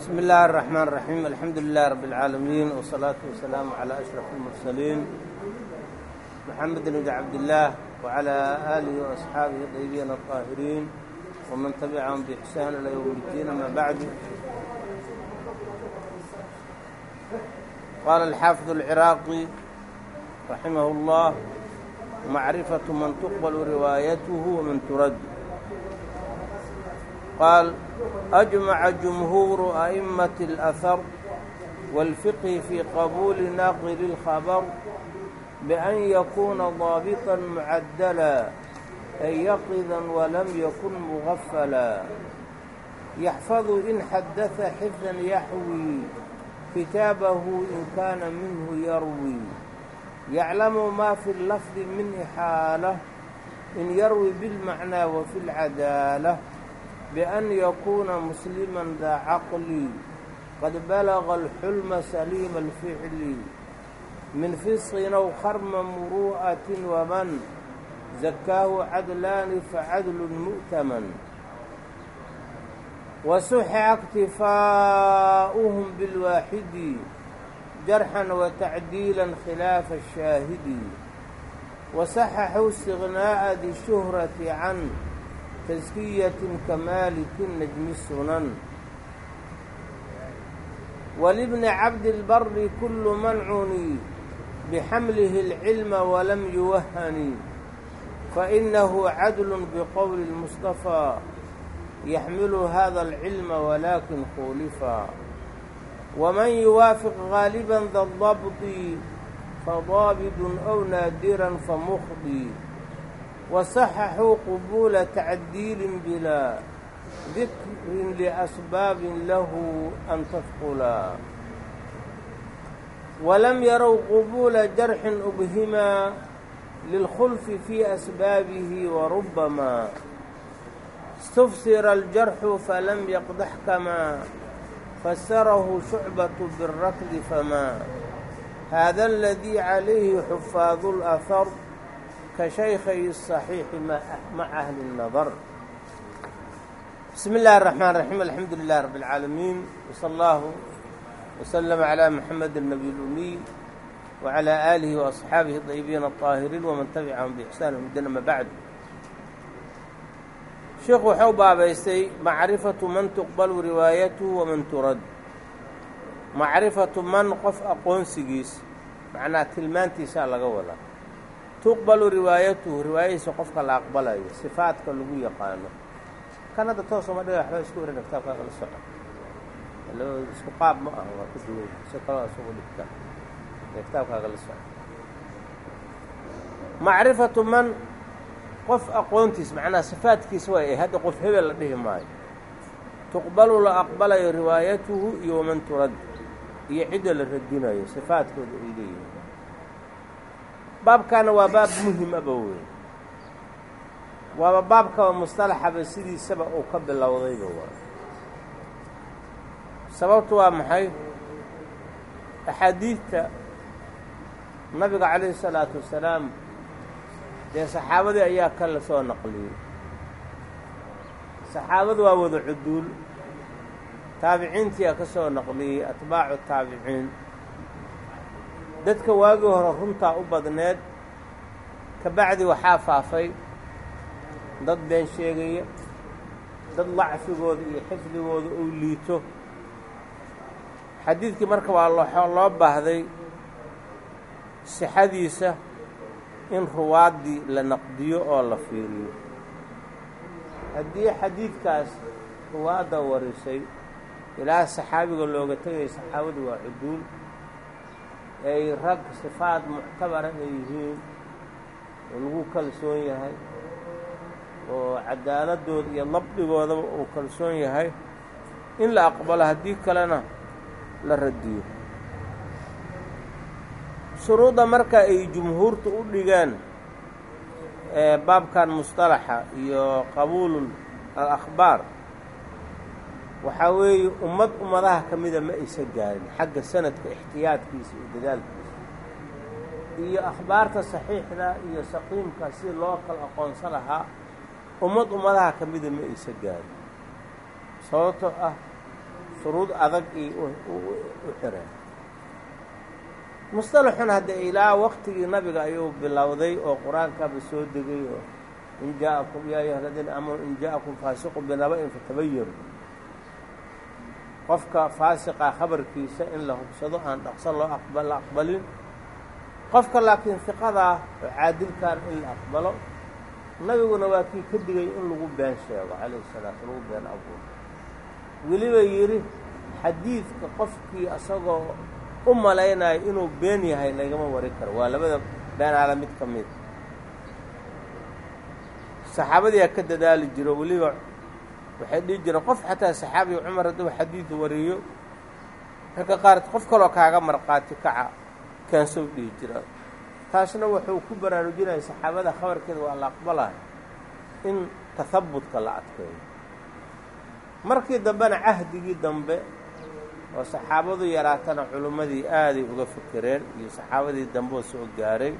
بسم الله الرحمن الرحيم الحمد لله رب العالمين والصلاaة والسلام على أشرف المرسلين محمد بن عبد الله وعلى آله وأصحاabه الطيبين الطاهرين ومن تبعهم بإحسان إلى يوم الدين أما بعد قال الحافظ العراقي رحمه الله معرفة من تقبل روايته ومن ترد qaal ajmaca jumhuuru a'immati اlahar wاlfiqhi fii qabuuli naaqili اlkhabar bian yakuuna daabitan mucaddala ay yaqidan walam yakun mugafala yaxfadu in xaddaثa xifdan yaxwii kitaabahu in kaana minhu yarwii yaclamu maa fi اllafdi min ixaala in yarwi biاlmacnaa wa fi اlcadaala يكون مسلما ذا عقل قد بلغ الحلم سليم الفعل من فسق أو خرم مروءة ومن زكاه عدلان فعدل مؤتمن وسح اكتفاؤهم بالواحد جرحا وتعديلا خلاف الشاهد وصححوا استغناء ذي الشهرة عن تزكية كمالك النجم السنن ولابن عبد البر كل من عني بحمله العلم ولم يوهن فإنه عدل بقول المصطفى يحمل هذا العلم ولكن خولفا ومن يوافق غالبا ذا الضبط فضابط أو نادرا فمخضي وصححوا قبول تعديل بلا ذكر لأسباب له أن تثقلا ولم يروا قبول جرح أبهما للخلف في أسبابه وربما استفسر الجرح فلم يقدح كما فسره شعبة بالركض فما هذا الذي عليه حفاظ الأثر كشيخي الصحيح مع أهل النظر بسم الله الرحمن الرحيم الحمد لله رب العالمين وصلى الله وسلم على محمد النبي الأمي وعلى آله وأصحابه الطيبين الطاهرين ومن تبعهم بإحسان مدن ما بعد sheekhu waxau baabaystay macrifatu man tuqbalu riwaayatuhu waman turad macrifatu man qof aqoonsigiis macnaha tilmaantiisaa laga wadaa tuqbalu riwaayatuhu riwaayadiisa qofka la aqbalayo sifaadka lagu yaqaano. Kan hadda toosama dhiga waxba isku waran kitaabkaa kala soco isku qaab ma aha waa ka duwan si kaloo isugu dhigta ee kitaabkaa kala soco macrifatu man qof aqoontiis macnaha sifaadkiisa way hadda qof hebel la dhihi maayo. Tuqbalu la aqbalayo riwaayatuhu iyo waman turad iyo cidda la radinayo sifaadkooda ay leeyihiin baabkaana waa baab muhiim aba wey. Waaba baabkaba mustalaxaba sidiisaba uu ka bilowdayba waa. Sababtu waa maxay? Axaadiidta nabiga calayhi isalaatu wasalaam dee saxaabadii ayaa ka la soo naqliyey. Saxaabadu waa wada cuduul. Taabiciintiyaa ka soo naqliyey atbaacu taabiciin dadka waagii hore runtaa u badneed ka bacdi waxaa faafay. Dad been sheegaya dad lacfigooda iyo xifdigooda uu liito. Xadiidkii marka waa loo baahday sixadiisa in ruwaaddii la naqdiyo oo la fiiriyo. Haddii xadiidkaas ruwaadda warisay ilaa saxaabiga looga tegaya saxaabadu waa cuduul ay rag sifaad muctabara ay yihiin oo lagu kalsoon yahay oo cadaaladooda iyo labdhigoodaba uu kalsoon yahay in la aqbalo haddii kalena la radiyo. Shuruudda marka ay jumhuurtu u dhigeen baabkan mustalaxa iyo qabuulu al-akhbaar waxaa weeye ummad ummadaha ka mida ma aysa gaarin. Xagga sanadka ixtiyaadkiisa iyo dadaalkiisa. Iyo akhbaarta saxiixda iyo saqiimka si loo kala aqoonsan lahaa ummad ummadaha ka mida ma aysa gaarin. Sababtoo ah shuruud adag iyo u xireen. Musطalaxun hadde ilaa waqtigii nabiga ayuu bilowday oo qur'aankaaba soo degay oo in jaakum yaa ayuha aladiina aamanu in jaakum faasiqu binaba-in fatabayanu qofka faasiqa khabarkiisa in la hubsado aan dhaqso loo la aqbalin. Qofka laakiin fiqadaa oo caadilkaan in la aqbalo nabiguna waa kii ka digay in lagu been sheego calayhi salaatu lagu been abuuro. Weliba yidhi xadiidka qofkii asagoo u malaynayo inuu been yahay lagama wari karo. Waa labada beenaala mid ka mid. Saxaabadiyaa ka dadaali jiro weliba waxay dhihi jireen qof xataa saxaabiga cumar hadduu xadiid wariyo. Marka qaar qof kaloo kaaga marqaati kaca keensow dhihi jira. Taasna wuxuu ku baraarujinaya saxaabada khabarkeeda waa la aqbalayo in tahabutka la adkeeyo. Markii dambena cahdigii dambe oo saxaabadu yaraatana culimmadii aaday uga fekereen iyo saxaabadii dambeoo soo gaaray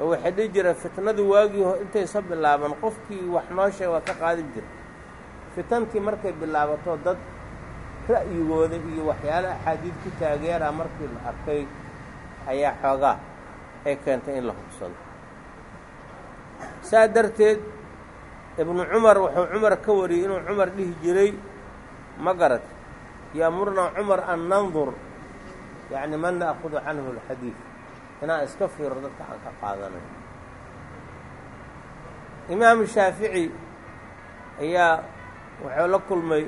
oo waxay dhihi jireen fitnadu waagii intaysa bilaaban qofkii wax noo sheeg waa ka qaadin jira fitantii markay bilaabato dad ra'yigooda iyo waxyaale axaadiid ku taageera markii la arkay ayaa xoogaa ay keentay in la hubsado. Saa darteed ibnu cumar wuxuu cumar ka wariyey inuu cumar dhihi jiray ma garat yaamurnaa cumar an nandur. Yacni man na'kudu canhu alxadiid inaan iska fiiro dadka aan ka qaadanayo. Imaamu shaafici ayaa wuxuu la kulmay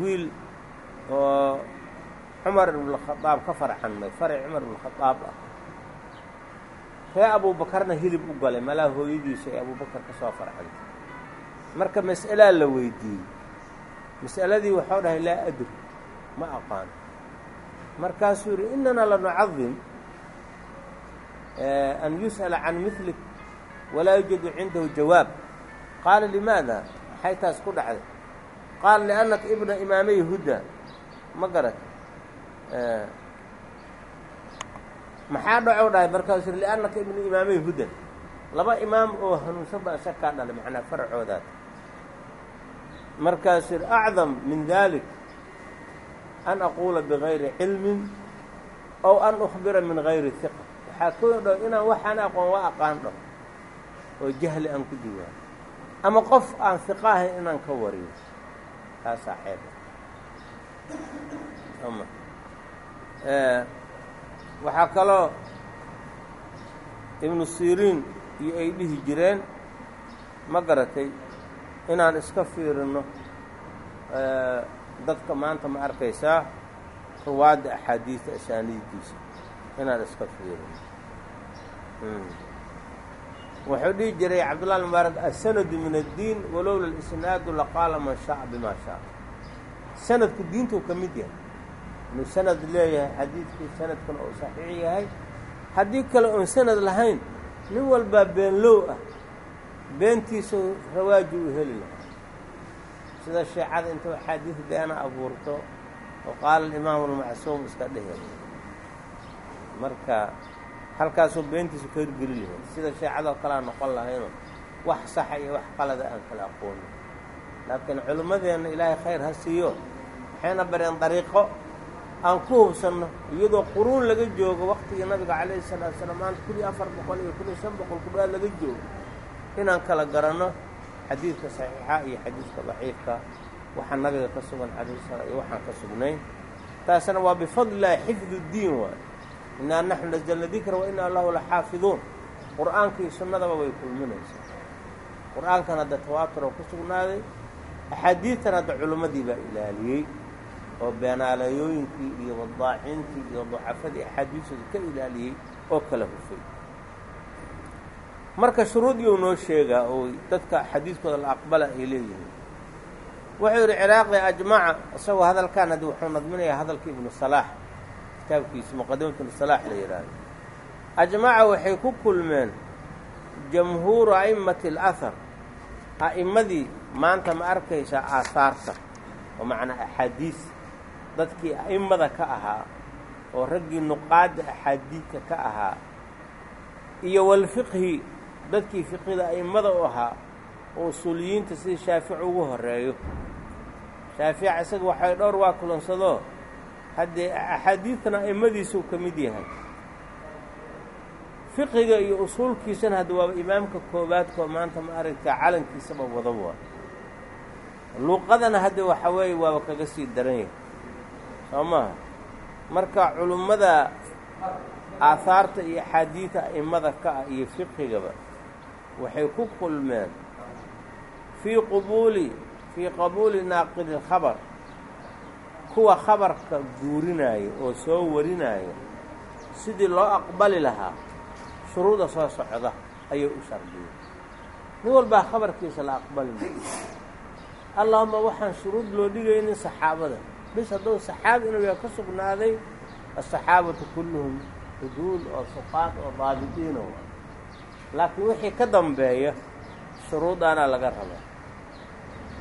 wiil oo cumar ibnukhadaab ka farxanmay farac cumar ibnukhadaab ah. Ree abuubakarna hilib u galay malaa hooyadiisa ee abuubakar ka soo farxantay. Marka mas'alaa la weydiiyey mas'aladii waxau dhahay laa adri ma aqaan. Markaasuu yidhi inana lanucadim an yus'ala can mihlik walaa yujadu cindahu jawaab. Qaala limaada maxay taas ku dhacday. Qaala liannaka ibna imaamay huda. Ma garat maxaa dhacow dhahay markaasuu yidhi liannaka ibna imaamay hudan laba imaam oo hanuunsan baa isa kaa dhalay macnaa faracoodaad markaasuu yidhi acdam min dalik an aquula bigayri cilmin ow an ukhbira min gayri hiqa waxaa koo dhow inaan waxaan aqoon waa aqaan dho oo jahli aan ku duwaan ama qof aan hiqa ahayn inaan ka wariyo. Taasaa ceeba ama. Waxaa kaloo ibnu siriin iyo ay dhihi jireen ma garatay inaan iska fiirino dadka maanta ma arkaysaa ruwaadda axaadiista asaaniiddiisa inaan iska fiirino wuxuu dhihi jiray cabdullahi mubaarak asanadu min addiin walowla lisnaadu laqaala man shaaa bimaa shaaa sanadku diintuu ka mid yahay. Inuu sanad leeyahay xadiidkii sanadkuna uu saxiix yahay. Haddii kale oon sanad lahayn nin walbaa beenlow ah beentiisu rawaaji u heli lahaa. Sida sheecada intuu axaadiis beena abuurto oo qaala alimaamu almacsuum iska dhehe marka halkaasuu beentiisu ka hirgeli lahay. Sida sheecadoo kalea noqon lahayno wax saxa iyo wax qalada aan kala aqoonin laakiin culimmadeenna ilaahay khayr ha siiyo waxayna bareen dariiqo aan ku hubsanno iyadoo quruun laga joogo waqtigii nabiga calayhi salaatu salaam maanta kun iyo afar boqol iyo kun iyo shan boqol ku dhawaad laga joogo inaan kala garanno xadiidka saxiixa iyo xadiidka daciifka waxaa nabiga ka sugan calayhi salaam iyo waxaan ka sugnayn. Taasna waa bifadli illaahi xifdu ddiin waay innaa naxnu naزlna dikra wa inaa lahu la xaafiduun qur'aanka iyo sunnadaba way kulminaysaa. Qur'aankan hadda tawaaturoo ku sugnaaday axaadiidtan hadda culimmadii baa ilaaliyey oo beenaalayooyinkii iyo wadaacintii iyo dacafadii axaadiistooda ka ilaaliyey oo kala hufay. Marka shuruud iyou noo sheegaa oo dadka xadiidkooda la aqbala ay leeyihiin. Wuxuu yidhi ciraaqi ajmaca isagoo hadalkan haddi wuxuu nadminayaa hadalka ibnu salaax kitaabkiisa muqadimatu ibnu salaax la yidhaahdo ajmaca waxay ku kulmeen jamhuuru a'immati alahar a'immadii maanta ma arkaysaa aahaarta oo macnaa axaadiis. Dadkii a'immada ka ahaa oo raggii nuqaadda axaadiidka ka ahaa iyo walfiqhi dadkii fiqhida a'immada u ahaa oo usuuliyiinta sidii shaafici ugu horeeyo shaafici isaga waxay dhowr waa kulansado haddee axaadiidtana aimadiisuu ka mid yahay. Fiqiga iyo usuulkiisana hadda waaba imaamka koowaadkoo maanta ma aragta calankiisaba wada waa luuqadana hadda waxa weeye waaba kaga sii daran yahay. Soo maha marka culummada aahaarta iyo axaadiida a'immada ka ah iyo fiqigaba waxay ku kulmeen fii qubuuli fii qabuuli naaqili lkhabar kuwa khabarka guurinaayo oo soo warinaayo sidii loo aqbali lahaa shuruuda soo socda ayay u shardiyeen nin walbaa khabarkiisa la aqbali maayo allahuma waxaan shuruud loo dhigaynin saxaabada. Bis hadduu saxaabi inuu yahay ka sugnaaday asaxaabatu kulluhum xuduud oo suqaad oo daabidiino laakiin wixii ka dambeeya shuruudaana laga rabaa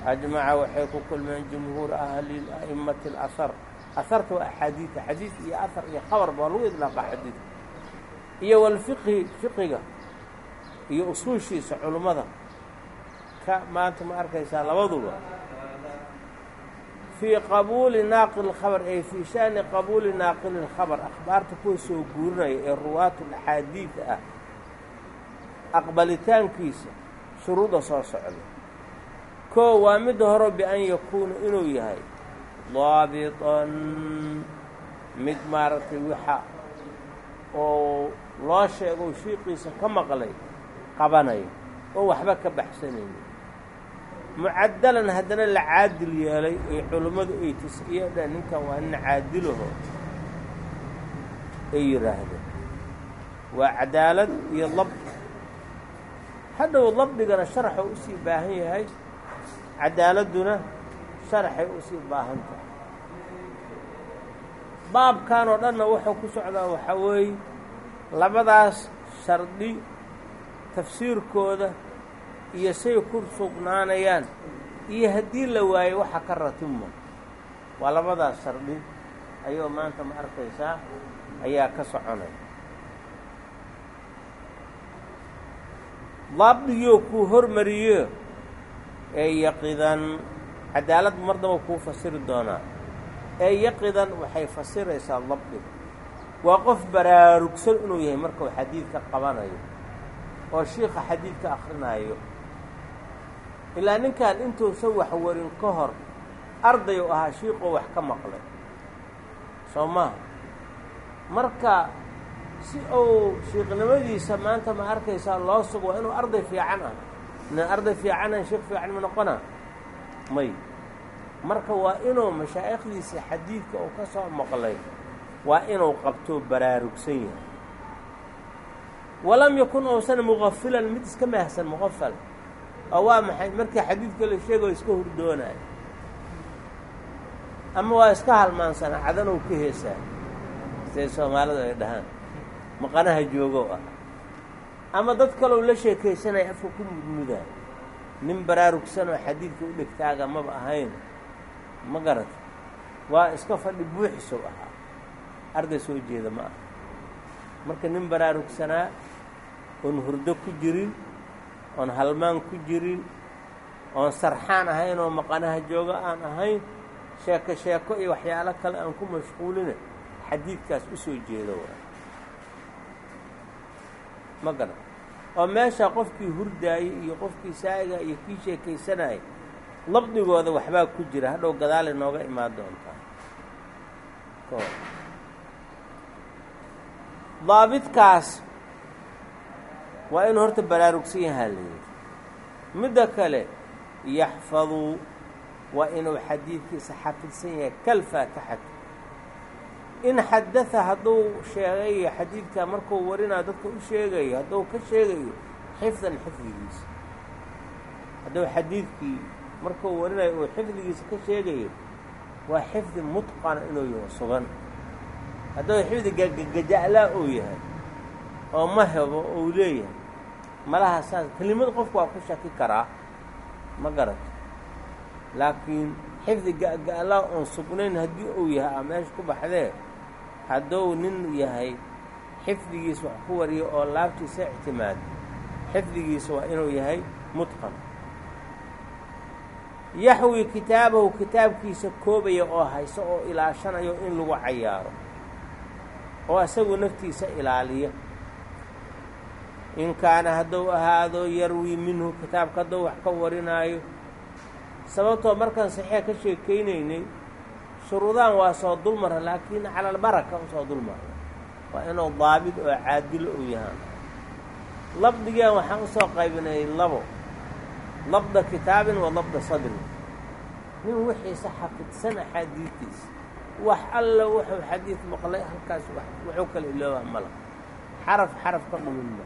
ajmaca waxay ku kulmeen jumhuur ahli a'immati اlasar asarta waa axaadiida xadiid iyo ahar iyo khabar baa lagu idlaaqa xadiidka iyo walfiqhi fiqiga iyo usuushiisa culummada ka maanta ma arkaysaa labaduba fii qabuuli naaqili اlkhabar ay fii shaani qabuuli naaqili اlkhabar akhbaarta kuwa soo guurinaya ee ruwaatu axaadiid ah aqbalitaankiisa shuruuda soo socda koo waa midda horo bian yakuuna inuu yahay daabitan mid maaragtay waxa oo loo sheego shiiqiisa ka maqlay qabanayo oo waxba ka baxsanaynin. Mucadalan haddana la caadil yeelay ee culummadu ay tis-iyo dhan ninkan waa nin caadilaho ay yidhaahdeen. Waa cadaalad iyo labdi hadhow labdigana sharaxuu u sii baahan yahay cadaaladduna sharaxay u sii baahan tahay baabkan oo dhanna wuxuu ku socdaa waxaa weeye labadaas shardi tafsiirkooda iyo say ku sugnaanayaan. Iyo haddii la waayo waxa ka ratibma waa labadaas shardi ayuu maanta ma arkaysaa ayaa ka soconaya. Daabdigiyoo kuu hormariyo ee yaqidan cadaalad mardaba kuu fasiri doonaa ee yaqidan waxay fasiraysaa dabdiga waa qof baraarugsan inuu yahay markuu xadiidka qabanayo oo shiika xadiidka akrinaayo ilaa ninkan intuusan wax warin ka hor arday u ahaa shiiqoo wax ka maqlay. Soo maaha marka si uu shiiqnimadiisa maanta ma arkaysaa loo sugo waa inuu arday fiican ah nin arday fiicanan shiikh fiican ma noqona? May. Marka waa inuu mashaa'ikhdiisa xadiidka uu ka soo maqlay waa inuu qabto baraarugsan yahay. Walam yakun uusan muqafilan mid iska mahsan muqafal oo waa maxay? Markii xadiidka la sheegayo iska hurdoonayo ama waa iska halmaansanaa cadanow ka heesaa. Siday soomaalidu ay dhahaan? Maqanaha joogow ah ama dad kalow la sheekaysanaya afka ku mudmudaa nin baraarugsan oo xadiidka u dhegtaaga maba ahayn ma garata waa iska fadhi buuxisow ahaa. Arday soo jeeda ma aha. Marka nin baraarugsanaa oon hurdo ku jirin oon halmaan ku jirin oon sarxaan ahayn oo maqanaha joogo aan ahayn sheeko sheeko iyo waxyaalo kale aan ku mashquulina xadiidkaas u soo jeedo ma garan oo meesha qofkii hurdaayey iyo qofkii saa'iga iyo kii sheekaysanayay labdigooda waxbaa ku jira. Hadhow gadaal inooga imaan doontaa. Daabidkaas waa inuu horta baraarugsan yahaa la yidhi. Midda kale yaxfaduu waa inuu xadiidkiisa xafidsan yahay kalfaatixati in xadada hadduu sheegayo xadiidka markuu warinayo dadka u sheegayo hadduu ka sheegayo xifdan xifdigiisa. Hadduu xadiidkii markuu warinayo uu xifdigiisa ka sheegayo waa xifdi mutqana inuu yaho sugan. Hadduu xifdi gagaja'laa uu yahay oo ma hebo uu leeyahay malaha saas kelimad qofku waa ku shaki karaa ma garato laakiin xifdi ga'ga'laa oon sugnayn haddii uu yahay a meesha ku baxdee hadduu nin yahay xifdigiisa wax ku wariyo oo laabtiisa ictimaado xifdigiisa waa inuu yahay mutqan yaxwi kitaabahu kitaabkiisa koobaya oo hayso oo ilaashanayo in lagu cayaaro. Oo isagu naftiisa ilaaliya. In kaana hadduu ahaado yarwii minhu kitaabka hadduu wax ka warinaayo. Sababtoo markaan saxiixa ka sheekaynaynay shuruudahan waa soo dulmara laakiin cala albaraka u soo dulmara waa inuu daabid oo caadilo uu yahaan labdigan waxaan u soo qaybinayay labo. Labda kitaabin wa labda sadrin nin wixiisa xafidsan axaadiidtiisa wax alla wuxuu xadiid maqlay halkaas wuxuu kala iloobaa mala. Xaraf xaraf ka dhumin ma.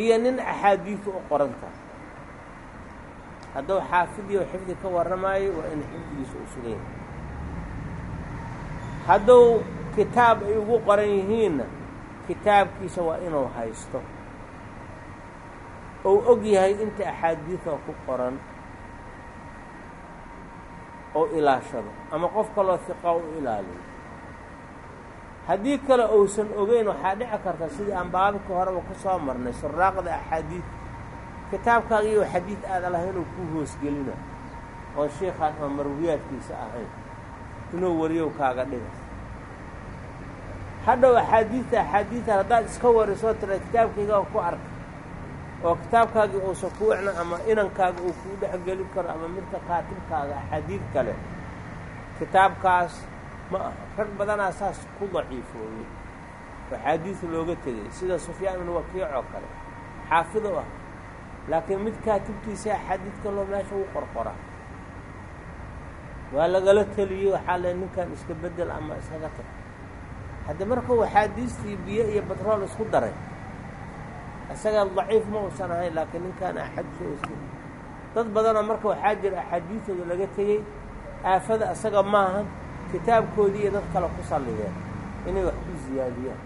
Iyo nin axaadiidu u qoranta hadduu xaafidiyo xifdi ka warramaayo waa in xifdigiisa u sugan yahay. Hadduu kitaab ay ugu qoran yihiinna kitaabkiisa waa inuu haysto. Ou og yahay inta axaadiida ku qoran oo ilaashado ama qof kaloo hiqa u ilaaliyo. Haddii kale uusan ogeyn waxaa dhici karta sidii aan baabika horeba ku soo marnay suraaqda axaadiid kitaabkaaga xadiid aada lahayn inuu kuu hoosgelina oon sheikhaan ama marwiyaadkiisa ahayn inuu wariyow kaaga dhigas hadhow axaadiidta axaadiidtan haddaad iska warisoo tira kitaabkayga ku arka oo kitaabkaagii uusan ku wicno ama inankaaga uu kuu dhexgeli karo ama midka kaatibkaaga axaadiid kale kitaabkaas ma aha. Rag badanaa saas ku daciifooyey oo axaadiis looga tegay sida sufyaan ibnu wakiic oo kale xaafid u ah laakiin mid kaatibkiisa axaadiidka loo meesha u qorqora waa lagala teliyey waxaa le ninkan iska bedel ama iskaga tag. Haddi markuu axaadiistii biyo iyo batrool isku daray isaga daciif ma uusan ahayn laakiin ninkaan axaadiis iska dad badanoo marka waxaa jira axaadiistooda laga tegey aafada isaga maahan kitaabkoodii iyo dad kale ku sallideen inay wax ku siyaadiyaan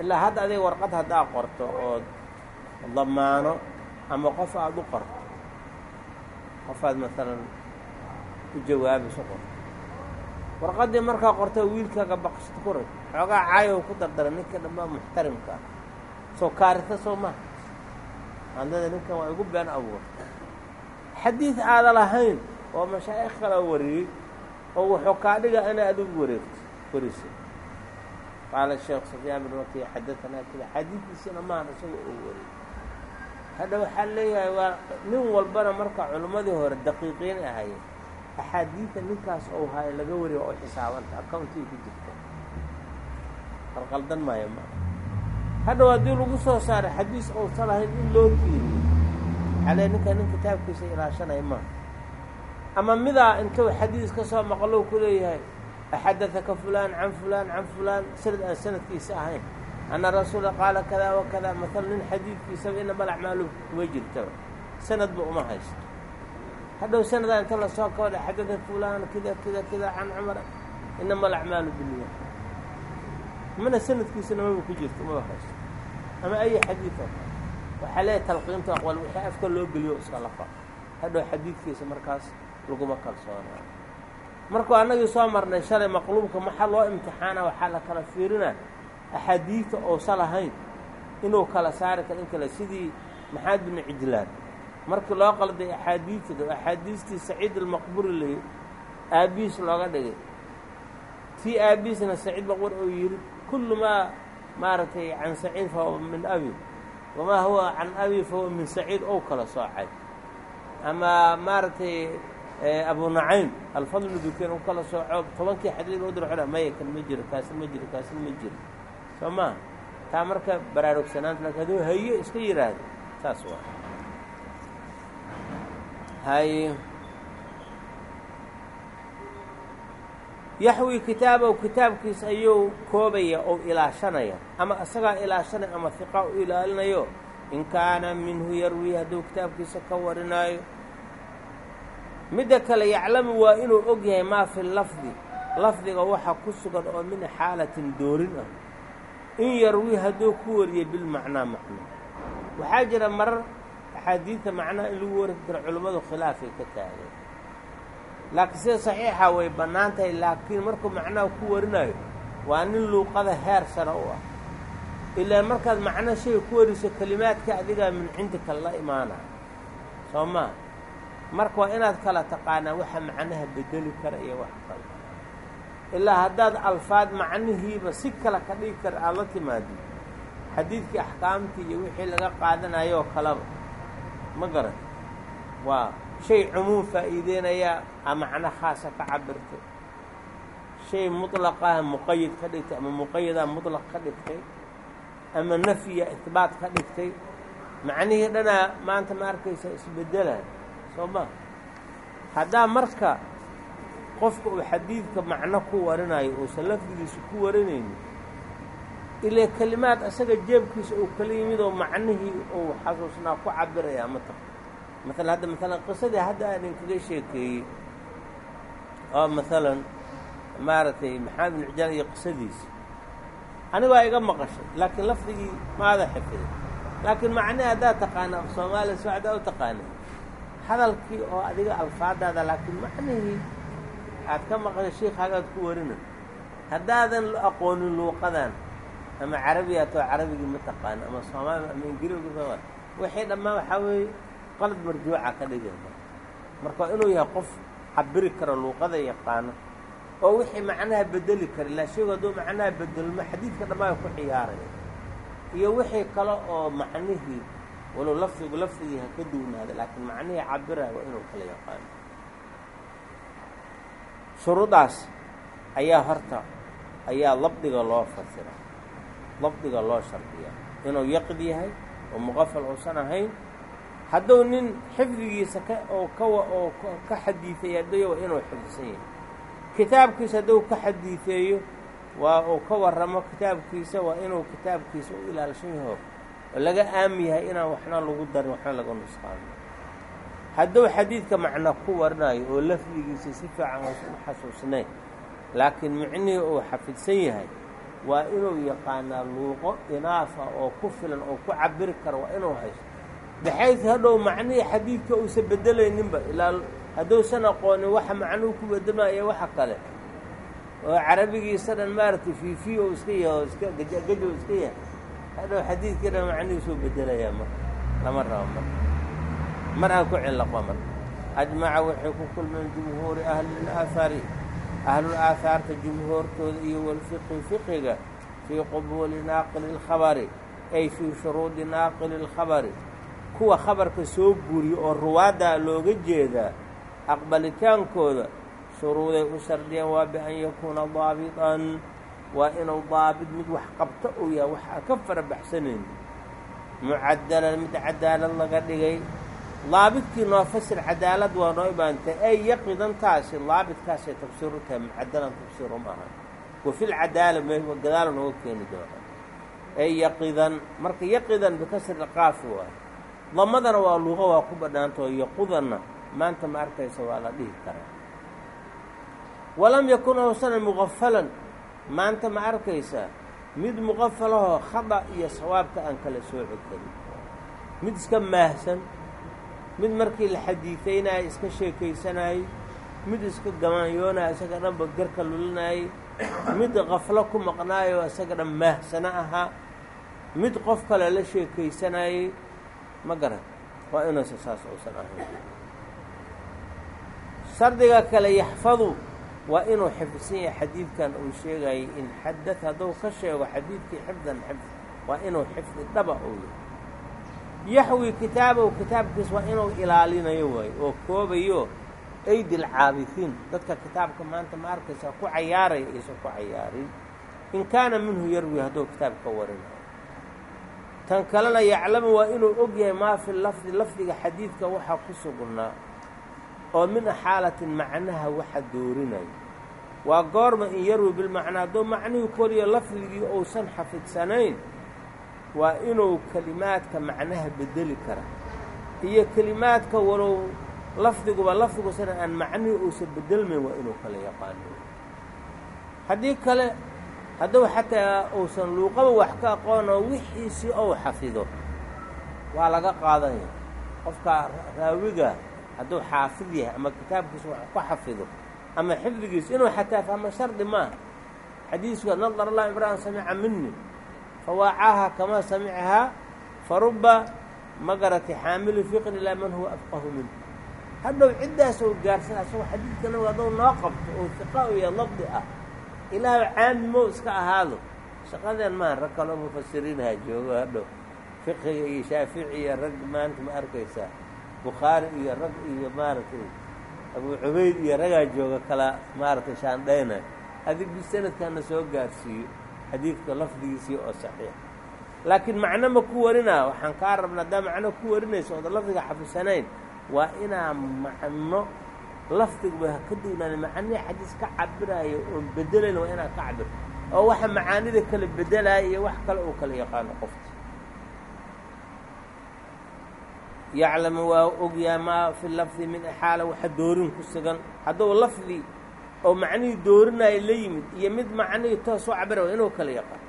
ilaa hadda aday warqad haddaa qorto ood damaano ama qof aada u qorto qofaad maalan u jawaabayso qorto warqaddii markaa qorta wiilkaaga baqshid ku rag xoogaa caayow ku dardara ninka dhanbaa muxtarimka ah. Soo kaarita soo maha handada ninkan waa igu been abuurta xadiid aada lahayn oo mashaa'ikh kala wariyey oo wuxuu kaa dhiga inay adigu wareegto warisay qaala sheekh sufyaan bin waki xadatanaa kida. Xadiidkiisina maahan isaga oo wariyey hadha waxaa leeyahay waa nin walbana marka culimmadii hore daqiiqiin ahayeen axaadiidta ninkaas ou haayo laga wariyo oo xisaabanta accountii ku jirta. Qalqaldan maayo ma. Hadhow haddii lagu soo saaray xadiis ousan lahayn in loo fiiriyo xalee ninka nin kitaabkiisa ilaashanaya maaha ama midaa intuu xadiis ka soo maqlow ku leeyahay axadadaka fulaan can fulaan can fulaan sanad aan sanadkiisa ahayn anna rasuula qaala kadaa wa kadaa maala nin xadiidkiisaba inama alacmaalu kuma jirtaba sanadba uma haysto hadhow sanadaa inta la soo kabadha xadada fulaan kida kida kida can cumar inama alacmaalu biniya mana sanadkiisana maba ku jirto maba haysto ama ay xadiid oo kale waxaa leeyahay talqiinta aqwal wixii afka loo geliyo iska lafa hadhow xadiidkiisa markaas laguma kalsoonaayo markuu annagii soo marnay shalay maqluubka maxaa loo imtixaana waxaa la kala fiirinaa axaadiidta ousa lahayn inuu kala saari karo in kale sidii maxamed binu cijlaan markii loo qalday axaadiidtada oo axaadiistii saciid almaqburi lay aabbihiis looga dhigay. Tii aabbihiisna saciid maqbur uu yidhi kullu maa maaragtay can saciid fahuwa min abi wamaa huwa can abi fahuwa min saciid ou kala soocay. Ama maaragtay abu nacaym alfadl duken u kala sooco tobankii xadiid u dir maya kan ma jiro kaasna ma jiro kaasna ma jiro soo maa taa marka baraarugsanaanta laakiin hadduu hayo iska yidhaahdo saas waa. Hay. Yaxwi kitaabow kitaabkiis ayuu koobaya ou ilaashanaya. Ama isagaa ilaashanaya ama hiqa u ilaalinayo. In kaana minhu yarwi hadduu kitaabkiisa ka warinaayo. Midda kale yaclamu waa inuu og yahay maa fi lafdi. Lafdiga waxa ku sugan oo min xaalatin doorin ah in yarwi hadduu ku wariyay bilmacnaa macno waxaa jira marar axaadiidta macnaha in lagu wari karo culimmadu khilaafay ka taageen. Laakiin sida saxiixa way bannaan tahay laakiin markuu macnaha ku warinayo waa nin luuqada heer sare u ah. Ilaa markaad macno shay ku wariso kelimaadka adigaa min cindika la imaanaya soo maa marka waa inaad kala taqaanaa waxa macnaha bedeli kara iyo wax kale ilaa haddaad alfaad macnihiiba si kale ka dhigi kara aada la timaadi xadiidkii axkaamtii iyo wixii laga qaadanayoo kaleba ma garan. Waa shay cumuum faa'iideynayaa a macno khaasa ka cabirtay shay muطlaqaha muqayid ka dhigtay ama muqayadaa muطlaq ka dhigtay ama nafyiya ihbaat ka dhigtay. Macnihii dhanaa maanta ma arkaysa isbedelaa soo ma? Haddaa marka qofka uu xadiidka macno ku warinayo uusan lafdigiisa ku warinaynin ile kelimaad asaga jeebkiisa uu kala yimid oo macnihii uu xasuusnaa ku cabirayaa ma taha maalan hadda maalan qisadii hadda aan inkaga sheekeeyey oo maalan maaragtay maxamed bin cijaal iyo qisadiisa aniga waa iga maqashay laakiin lafdigii maada xifday laakiin macnihi haddaad taqaana af soomaaliya soo haddaa u taqaanay hadalkii oo adiga alfaadaada laakiin macnihii aad ka maqashay shiikhaagaad ku warina. Haddaadan aqoonin luuqadan ama carabiya atoo carabigii ma taqaano ama soomaali ama ingiriiska soomaali wixii dhammaan waxaa weeye qalad marjuuca ka dhigay marka waa inuu yahay qof cabiri karo luuqada yaqaano oo wixii macnaha bedeli kara ilaa sheegu hadduu macnaha bedelmo xadiidka dhammaan ku ciyaaraya. Iyo wixii kale oo macnihii walow lafdigu lafdigii ha ka duwnaada laakiin macnihii cabiraya waa inuu kala yaqaano shuruudaas ayaa horta ayaa labdiga loo fasira labdiga loo shardiya inuu yaqid yahay oo muqafal uusan ahayn hadduu nin xifdigiisa ka oo kawa oo ka xadiideeya adduya waa inuu xifdisan yahay. Kitaabkiisa hadduu ka xadiideeyo waa uu ka warramo kitaabkiisa waa inuu kitaabkiisa u ilaalshan yaho oo laga aami yahay inaan waxna lagu darin waxna laga nusqaano hadduu xadiidka macno ku warinayo oo lafdigiisa si fiican uusan u xasuusnayn laakiin micnihii uu xafidsan yahay waa inuu yaqaanaa luuqo inaafa oo ku filan oo ku cabiri karo waa inuu haysto. Baxayd hadhow macnihii xadiidka uusan bedelayninba ilaa hadduusan aqoonin waxa macnuhu ku bedelmaya waxa kale. Oo carabigiisa dhan maaragtay fiifi oo iska yahay oo iska gajo iska yahay. Hadhow xadiidkii dhan macnihiisuu bedelayaa marka lama rabo marka mar aan ku cillaqo marka ajmaca waxay ku kulmeen jumhuuri ahlilaahaari ahlul aahaarta jumhuurtooda iyo walfiqhi fiqiga fii qubuuli naaqili اlkhabari ay fii shuruudi naaqili اlkhabari kuwa khabarka soo guuriya oo ruwaaddaa looga jeedaa aqbalitaankooda shuruuday u shardiyeen waa bian yakuuna daabitan waa inuu daabit mid wax qabto uu yahay wax aan ka fara baxsanayn mucadalan mid cadaalad laga dhigay daabidkii noo fasir cadaalad waa noo imaantay ay yaqidantaasi daabitkaasay tafsiir u tahay mucadalan tafsiir uma aha. Wa fi lcadaala gadaalo nooga keeni doona ay yaqidan marka yaqidan bikasri qaafi waay damadana waa luqa waa ku badhaantao yaqudanna maanta ma arkaysa waa la dhihi karaa. Walam yakun awsana muqafalan maanta ma arkaysaa mid muqafalahoo khada iyo sawaabka aan kala sooci karin. Mid iska maahsan mid markii la xadiidaynaayo iska sheekaysanayey mid iska gamaanyoonaya isaga dhanba garka lulinayey mid kaflo ku maqnaayo isaga dhan maahsano ahaa mid qof kale la sheekaysanayey ma garan. Waa inuusan saas uusan ahayn shardiga kale yaxfadu waa inuu xifdsan yahay xadiidkan uu sheegayay in xadad hadduu ka sheego xadiidkii xifdan xifd waa inuu xifdi dhaba uu yahay yaxwi kitaabow kitaabkiis waa inuu ilaalinayo waayo oo koobayo aydi alcaabifiin dadka kitaabka maanta ma arkaysaa ku cayaaraya aysan ku cayaarin in kaana minhu yarwi hadduu kitaab ka warinayo tan kalena yaclamu waa inuu og yahay maa fi lafdi lafdiga xadiidka waxaa ku sugnaa oo min xaalatin macnaha waxa doorinayo waa goorma in yarwi bilmacnaa hadduu macnihii koriyo lafdigii uusan xafidsanayn waa inuu kelimaadka macnaha bedeli kara. Iyo kelimaadka walow lafdiguba lafdigusana aan macnihii uusan bedelmayn waa inuu kala yaqaano. Haddii kale hadduu xataa uusan luuqaba wax ka aqoonoo wixiisii ou xafido waa laga qaadanaya. Qofka raawiga hadduu xaafid yahay ama kitaabkiisa wax ku xafido ama xifdigiisa inuu xataa fahmo shardi maaha. Xadiisku nadar allah imra'an samica mini fawaacaaha kamaa samicahaa faruba ma garatay xaamilu fiqin ilaa man huwa afqahu minhu hadhow ciddaas oo gaarsan asagoo xadiidka nabiga hadduu noo qabto oo fiqa iyo labdi ah ilaah caamimo iska ahaado shaqadeen maaha rag kaloo mufasiriinha joogo hadhow fiqiga iyo shaafici iyo rag maanta ma arkaysaa bukhaari iyo rag iyo maaragtay abu cubayd iyo ragaa jooga kala maaragtay shaandhayna adig bisanadkana soo gaarsiiyo xadiidka lafdigiisii oo saxiix. Laakiin macno ma ku warinaa waxaan kaa rabna haddaa macno ku warinayso ooda lafdiga xafisanayn waa inaa macno lafdigba ha ka dugnaan macnihi xadiis ka cabiraayo oon bedelayn waa inaa ka cabir oo waxa macaanida kala bedelaya iyo wax kale uu kala yaqaano qofka yaclamu waa ogyaa maa fi lafdi min ixaala waxa doorin ku sugan hadduu lafdi oo macnihii doorinaayo la yimid iyo mid macnihii toos soo cabira waa inuu kala yaqaan.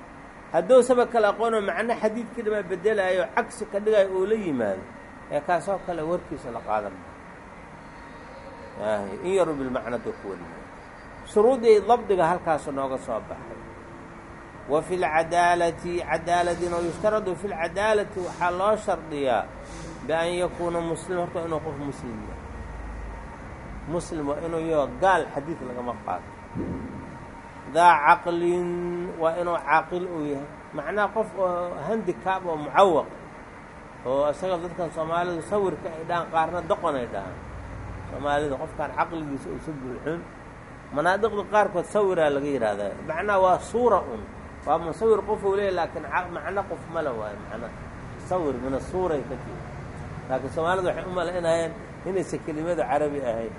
Hadduu saba kala aqoonoo macno xadiidkii dhamaa bedelaayo cagsi ka dhigayo oo la yimaado ee kaasoo kale warkiisa la qaadan in yaru bilmacnada ku wariya shuruuddii dabdiga halkaasu nooga soo baxay. Wa fi lcadaalati cadaaladina yushtaradu fi lcadaalati waxaa loo shardiyaa bian yakuuna muslim horta inuu qof muslim yahay muslim waa inuu yaho gaal xadiid lagama qaato daa caqlin waa inuu caaqil uu yahay. Macnaha qof oo handicab oo mucawaq oo isaga dadkan soomaalidu sawirka ay dhahaan qaarna doqon dhahaan. Soomaalida qofkaan caqligiisa uusa buuxin manaadiqda qaarkood sawiraa laga yidhaahdaa. Macnaha waa suura un. Waa musawir qofuu leeya laakiin macno qof male waayo macnaha sawir min asuuray ka tiri laakiin soomaalidu waxay u malaynayeen inaysa kelimadu carabi ahayd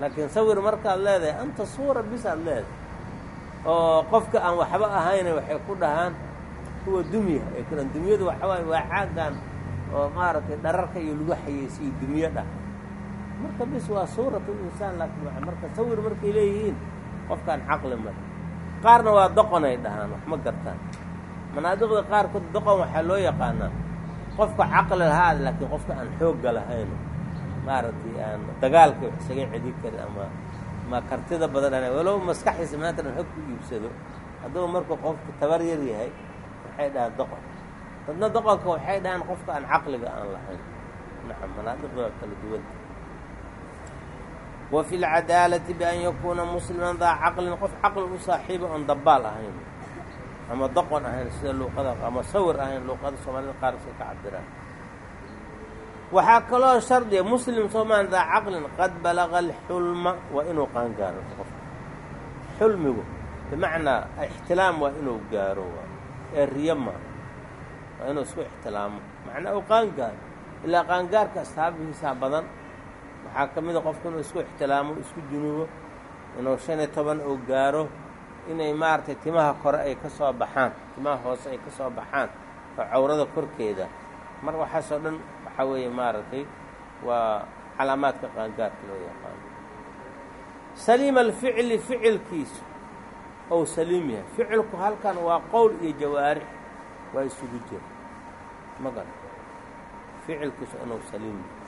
laakiin sawir markaad leedahay anta suura bisaad leedahay? oo qofka aan waxba ahayna waxay ku dhahaan kuwa dumya ay kulan dumyadu waxa waaye waa caaggan oo maaragtay dhararka iyo lagu xayeysiyo dumyo dhah marka bis waa suuratul insaan laakiin marka sawir markay leeyihiin qofkaan caqli male qaarna waa doqon ay dhahaan wax ma gartaan. Manaadiqda qaarkood doqon waxaa loo yaqaanaa qofka caqli lahaad laakiin qofka aan xoogga lahayn maaragtay aan dagaalka isaga celi karin ama ma kartida badan walow maskaxiisa maanta dhan xog ku iibsado. Hadduu markuu qofku tabar yar yahay waxay dhahaan doqon dadna doqonka waxay dhahaan qofka aan caqliga aan lahayn. Nacam manaadiqda kala duwanta wa fi lcadaalati bian yakuuna musliman daa caqlin qof caqli u saaxiiba oon dabaal ahayn. Ama doqon ahayn sida luuqada ama sawir ahayn luuqada soomaalida qaar iska ka cabiraan waxaa kaloo shardiya muslim soomaan daa caqlin qad balaga alxulma waa inuu qaangaaro qofka xulmigu bimacnaa ixtilaam waa inuu gaaro ee riyo waa inuu isku ixtilaamo. Macnaa uu qaangaaro ilaa qaangaarka astaabihiisaa badan waxaa ka mid a qofku inuu isku ixtilaamo isku junuubo inuu shan iyo toban uu gaaro inay maaragtay timaha kore ay ka soo baxaan timaha hoose ay ka soo baxaan oo cawrada korkeeda. Mar waxaasoo dhan waxaa weeye maaragtay waa calaamaadka qaangaarka loo yaqaano saliima alficli ficilkiisu ou saliim yahay ficilku halkan waa qowl iyo jawaarix waa isugu jira. Magan ficilkiisu inuu saliim yahay.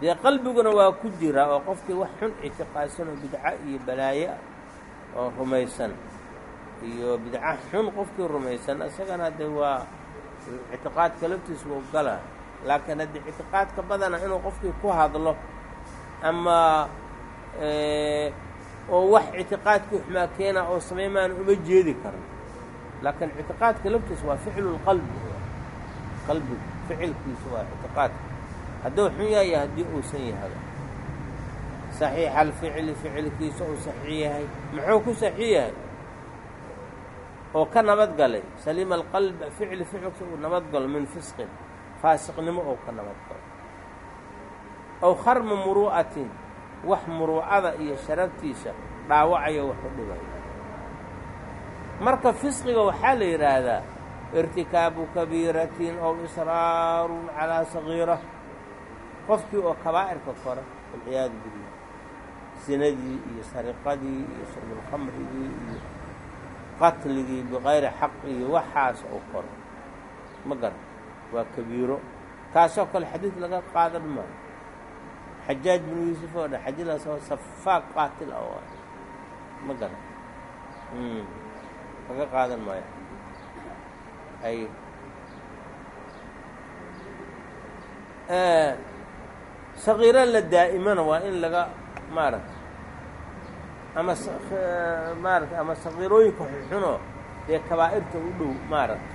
Dee qalbiguna waa ku jiraa oo qofkii wax xun ictiqaadsan oo bidco iyo balaayo oo rumaysan iyo bidco xun qofkii rumaysan isagana de waa ictiqaadka laftiisa wau galaa laakiin haddii ictiqaadka badana inuu qofkii ku hadlo ama oo wax ictiqaadkii xumaa keena oo samaymaan uma jeedi karin. Laakiin ictiqaadka laftiisa waa ficlulqalbi qalbigu ficilkiisa waa ictiqaadka hadduu xun yahay haddii uusan yahaba saxiixa alficli ficilkiisa uu saxiix yahay. Muxuu ku saxiix yahay? Oo ka nabad galay. Alqalb ficli ficilkiisa uu nabad min fisqin faasiqnimo oo ka nabad galo ow kharma muru'atin wax muruucada iyo sharaftiisa dhaawacayo wax u dhibayo marka fisqiga waxaa la yidhaahdaa irtikaabu kabiiratin ow israarun calaa sagiira. Qofkii oo kabaa'irka kora walciyaadu billah sinadii iyo sariqadii iyo shurbulkhamrigii iyo qatligii bikayri xaq iyo waxaas oo koro ma garan waa kabiiro. Kaasoo kale xadiid laga qaadan maayo xajaaj binu yuusuf oo dhan xadiidaas oo safaaq qaatil ah. Oo ma garan laga qaadan maayo. Ay. Sakiiro la daa'imana waa in laga maaragta ama maarata ama sakiirooyinka xunxunoo dee kabaa'irta u dhow maaragta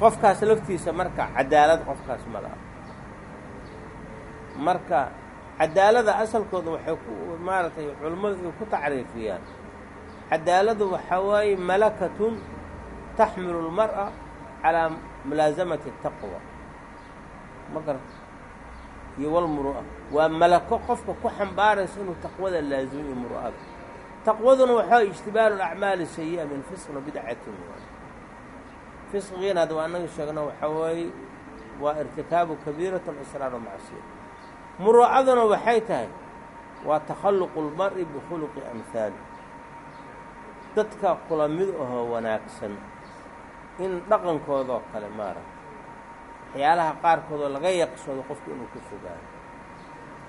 qofkaas laftiisa marka cadaalad qofkaas ma laha. Marka cadaalada asalkooda waxay ku maaragtay culummadu ay ku tacriifiyaan. Cadaaladu waxaa waaye malakatun taxmilu اlmar'a calaa mulaasamati اtaqwa magar iyo walmuru'a waa malako qofka ku xambaaraysa inuu taqwada laazimiyo muru'ada taqwaduna waxaa ijtibaalu acmaali sayi'a min fisq wa bidcatin fisqigiina hadda waa annaga sheegno waxaa waaye waa irtikaabu kabiirat israar macsiya. Muru'aduna waxay tahay waa takhalluqu اlmar'i bikhuluqi amhaali dadka kula mid ahoo wanaagsan in dhaqankoodoo kale maaragta waxyaalaha qaarkoodoo laga yaqsoodo qofku inuu ka fogaado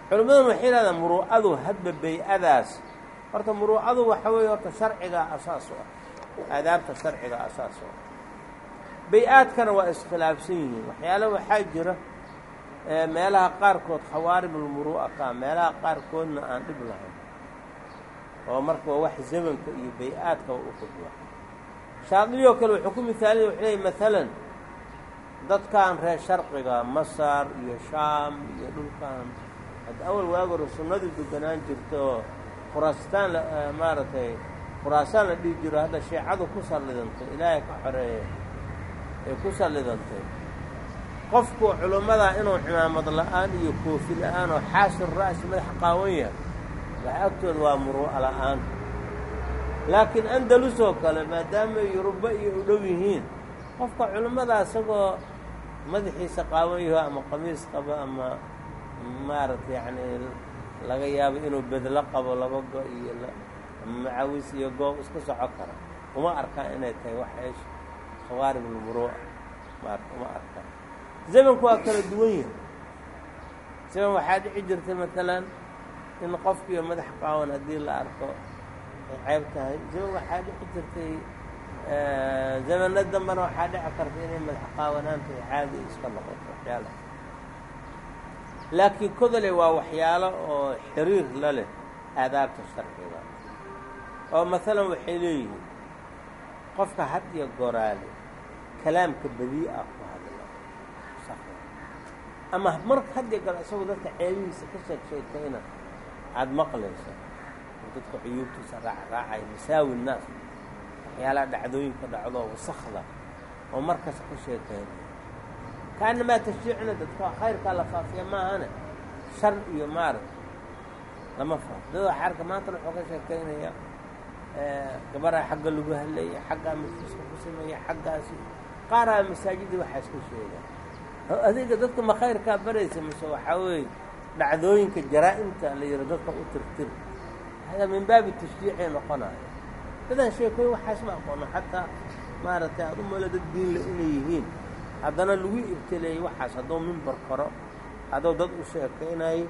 culimmaduna waxay yidhahdaan muru'adu hadba bay-adaas horta muru'adu waxa weeye horta sharcigaa asaas u ah aadaabta sharcigaa asaas u ah bay-aadkana waa iskhilaafsan yihiin. Waxyaala waxaa jira meelaha qaarkood khawaarimulmuru'a kaa meelaha qaarkoodna aan dhib lahayn. Oo marka wax zamanka iyo bay-aadka u khudba shaadiyoo kale wuxuu ku mihaalaya wuxuu leeyay maalan dadkan reer sharqiga masar iyo shaam iyo dhulkan hadda awal waagi hore sunnadu deganaan jirta oo khuraastaan maaragtay khuraasaan la dhihi jiro hadda shiicadu ku sallidantay ilaahay ka xoreeye ay ku sallidantay. Qofku culimmadaa inuu cimaamad la'aan iyo koofi la'aan oo xaashir ra'si madaxa qaawan yahay waxa agtooda waa muruu'a la'aan. Laakiin andalus oo kale maadaama yuruba iyo u dhow yihiin qofka culimmadaa isagoo madaxiisa qaawan yaho ama qamiis qabo ama maaragtay yacni laga yaabo inuu bedlo qabo laba go iyo macawis iyo goob iska soco kara uma arkaan inay tahay wax eesh khawaarimulmuruu'a maarata uma arkaan. Zamanku waa kala duwan yahay. Zaman waxaa dhici jirtay maalan in qofkiiyo madax qaawan haddii la arko ay ceeb tahay. Zaman waxaa dhici jirtay zamano dambena waxaa dhici karta inay madax qaawanaanta caadi iska noqoto waxyaalaha laakiin kodole waa waxyaalo oo xiriir la leh aadaabta sharciga. Oo maalan waxay leeyihiin qofka had iyo goraale kalaamka badii-a ku hadla ama marka had iyo goor isagoo dadka ceebihiisa ka sheeg sheegtayna aada maqlaysa dadka cuyuubtiisa raacraacaya masaawi nnaas waxyaalaha dhacdooyinka dhacdoo wasakda oo markaas ka sheekaynaya kaanamaa tashjiicna dadka khayrkaa la faafiya maahane. Shar iyo maarag lama faafo. Dad waxaa arka maantana wuxuu ka sheekaynaya gabaraa xagga lagu hadlaya xaggaa mafiiska ku sameeya xaggaasi qaaraa masaajidii waxaas ka sheegaa adiga dadka ma khayrkaa baraysa mise waxaa weeye dhacdooyinka jaraa-imta la yidho dadka u tirtir. Hada min baabi tashjiicay noqonaya dadaan sheekooyin waxaas aqoono xataa maaragtay aad u malo dad diinle inay yihiin. Haddana lagu ibtileeyey waxaas hadduu mimbar koro hadduu dad u sheekaynayo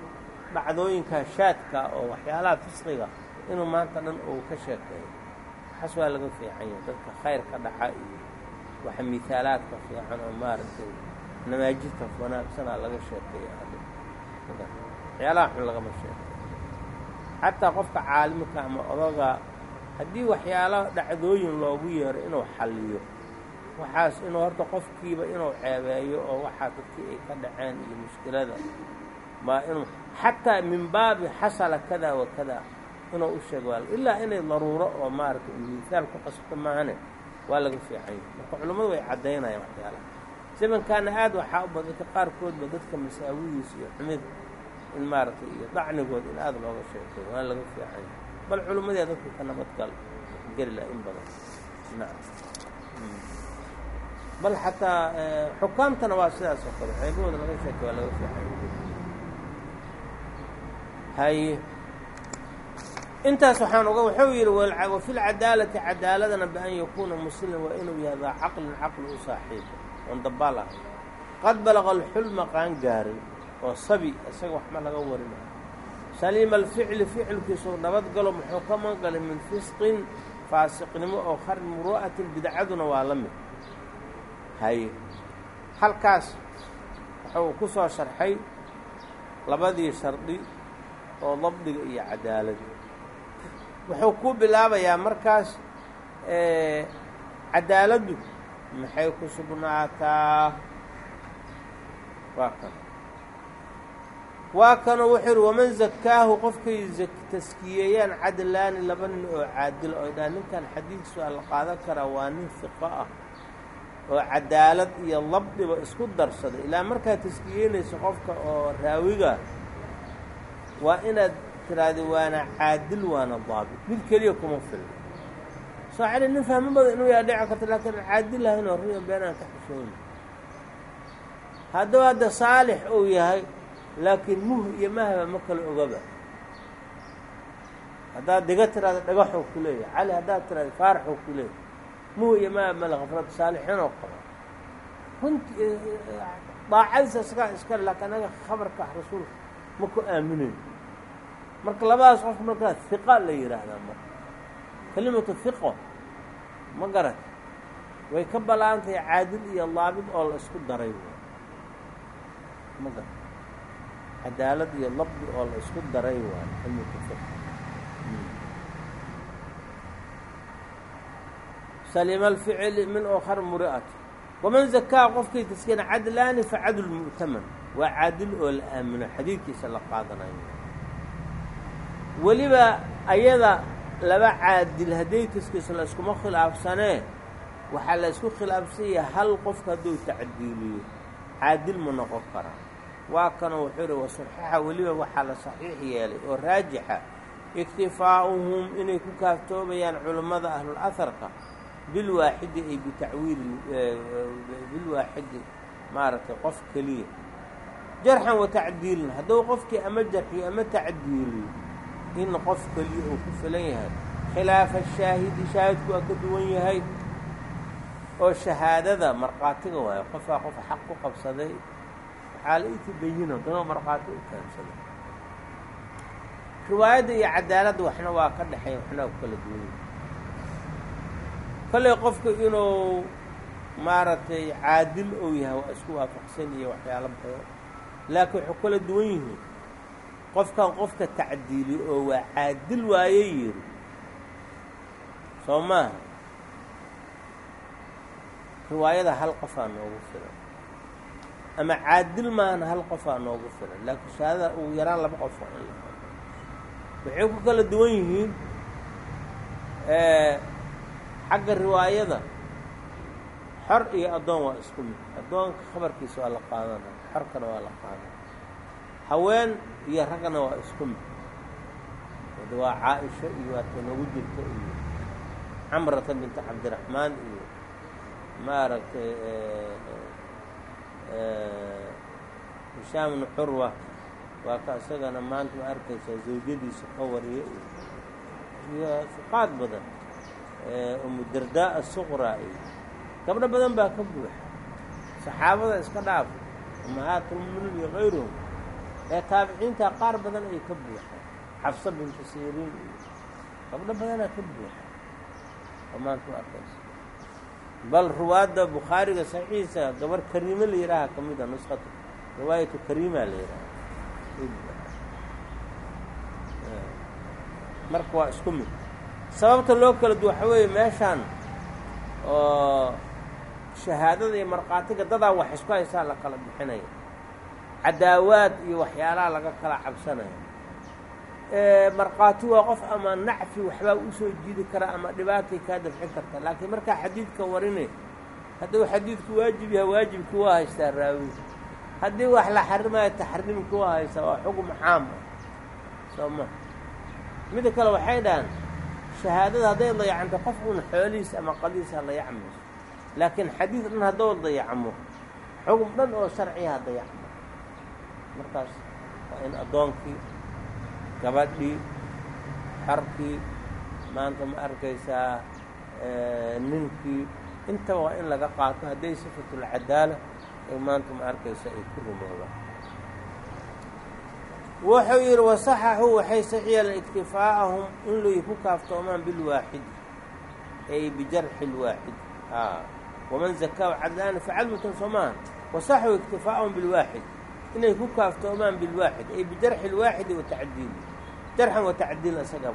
dhacdooyinkaa shaadka oo waxyaalaha fisqiga inuu maanta dhan uu ka sheekeeyo. Waxaas waa laga fiican yahay dadka khayr ka dhaca iyo waxa mihaalaadka fiican oo maaragtay namaajidka wanaagsanaa laga sheekeeya waxyaalaha xun lagama sheekeeyo. Xataa qofka caalimka ama odaga haddii waxyaalo dhacdooyin loogu yeero inuu xalliyo waxaas inuu horta qofkiiba inuu ceebeeyo oo waxaa dadkii ay ka dhaceen iyo mushkilada maa inuu xataa min baabi xasala kada wa kada inuu u sheego ilaa inay daruuro oo maaragtay misaal ku qasbto maahane waa laga fiican yahay marka culammadu way caddaynayaan waxyaalaha. Zamankaana aad waxaa u badanta qaarkoodba dadka masaawidiisa iyo xumid in maaragtay iyo dacnigood in aada looga sheekeeyo waa laga fiican yahay bal culimmadii dadka ka nabadgal geli in badan. Nacam bal xataa xukaamtana waa sidaas oo kale. Ceebahooda laga sheekay waa laga fiican haye intaas waxaan uga wuxuu yidhi wafi lcadaalati cadaaladana bian yakuuna musliman waa inuu yahay daa caqlin caqli u saaxiiba oon dabaal ahay qad balaqa alxulma qaan gaaray oo sabi isaga waxma laga warinayo saliima alficli ficilkiisuu nabadgalo muxuu ka mangalay min fisqin faasiqnimo oo khar muru'atin bidcaduna waa la mid. Haye halkaas wuxuu ku soo sharxay labadii shardi oo dabdiga iyo cadaalada wuxuu ku bilaabayaa markaas cadaaladdu maxay ku sugnaataa? Waa kan. Waa kanoo wuxuu yidhi waman zakaahu qofkay taskiyeeyaan cadlaani laba nin oo caadil oo dhaa ninkan xadiidkiisu la qaadan karaa waa nin fiqo ah oo cadaalad iyo labdiba isku darsada ilaa markaad taskiyeynayso qofka oo raawiga waa inaad tiraahda waana caadil waana daabit mid keliya kuma filna soo celi nin fahmo badan inuu yaa dhici karto laakiin caadil lahayn oo ruya been aan ka xishooyna hadduu hadda saalix uu yahay laakiin muh iyo mahba ma kala ogaba. Haddaad diga tiraada dhagaxuu ku cali haddaad tiraada faaraxuu ku muh iyo mahba male khafrad saalixiinoo qaba runti daacadiisa isagaa iskale laakiin anaga khabarka rasuulka ma ku aaminayn marka labadaas qofka markaa hiqa la yidhaahdaa marka kelimatu hiqo ma garat way ka ballaantahay caadil iyo laabid oo la isku daray. Ma garat cadaalad iyo labdi oo la isku daray waayo kelimatu hiq salima alficli min okhar muri'ati waman zakaa qofkii taskina cadlaani fa cadl mu'taman. Waa caadil oo la aamino xadiidkiisa la qaadanayo weliba ayada laba caadil hadday taskiso la iskuma khilaafsanee waxaa la isku khilaafsan yahay hal qofka hadduu tacdiiliyo. Caadil ma noqon karaa waa kanoo wuxuu ihi wasaxiixa weliba waxaa la saxiix yeelay oo raajixa iktifaa'uhum inay ku kaaftoomayaan culammada ahlul aharka bilwaaxidi ay bitacwiili bilwaaxidi maaragtay qof keliya. Jarxan wa tacdiilin hadduu qofkii ama jarxiyo ama tacdiiliyo in qof keliya uu ku filan yahay khilaafa shaahidi shaahidku waa ka duwan yahay oo shahaadada markhaatiga waayo qofaa qof xaq ku qabsaday waxaa la iti bayino danoo markhaati u kaansaday riwaayadda iyo cadaaladda waxna waa ka dhexeeya waxna kala duwan yahay kolley qofku inuu maaragtay caadil ou yahay waa isku waafaqsan iyo waxyaalo badan laakiin waxay kala duwan yihiin qofkan qofka tacdiili oo waa caadil waaye yiri. Soo maaha riwaayada hal qofaa noogu filan. Ama caadil maahana hal qofaa noogu filan. Laakiin shahaadada ugu yaraan laba qof waa in la waxay ku kala duwan yihiin xagga riwaayada. Xor iyo addoon waa isku mid. Addoonka khabarkiisa waa la qaadanaya xorkana waa la qaadanaya haween iyo raggana waa isku mid. D waa caaisha iyo waata noogu jirta iyo camrata binta cabdiraxmaan iyo maaragtay hishaam bnu curwa. Waa ka isagana maanta ma arkaysaa zawjadiisa ka wariya iyo fuqaad badan umu dardaa asuqraa iyo gabdho badan baa ka buuxa saxaabada iska dhaaf umahaatulmuminiin iyo kayruhum ee taabiciinta qaar badan ay ka buuxaan xafsa bintu siriin iyo gabdho badanaa ka buuxa oo maanta ma arkaysa. Bal ruwaadda bukhaariga saxiixiisa gabar kariime la yidhaaha ka mid a nusqatu riwaayatu kariima la yidhaaha marka waa isku mid. Sababta loo kala du waxa weeye meeshaan oo shahaadada iyo markhaatiga dadaa wax isku haysaa la kala bixinaya cadaawaad iyo waxyaalaha laga kala cabsanaya markhaati waa qof ama nacfi waxbaa u soo jiidi karaa ama dhibaatay kaa dafcin karta. Laakiin markaa xadiidka warinay hadduu xadiidku waajib yahay waajibkii waa haystaa raawi. Haddii wax la xarimayo taxriimkii waa haystaa waa xugum caam. Ah soo ma. Mida kale waxay dhahaan shahaadada hadday dayacanto qof uun xoolihiisa ama qadiisa dayacmayso laakiin xadiid dhan haddoo dayacmo xugum dhan oo sharciha dayacmo markaas waa in addoonkii gabadhii xarkii maanta ma arkaysaa ninkii. Intaba waa in laga qaato hadday sifatulcadaala ay maanta ma arkaysaa ay ku rumoobaan. Wuxuu yidhi wasaxaxuu waxay saxiyeeleen iktifaa'ahum in lay ku kaaftoomaan bilwaaxidi ay bijarxi lwaaxid a waman zakaahu cadlaani facadmutan soo maaha wasaxu iktifaa'ahum bilwaaxid inay ku kaaftoomaan bilwaaxid ay bijarxi lwaaxidi wa tacdiili. Jarxan wa tacdiil isaga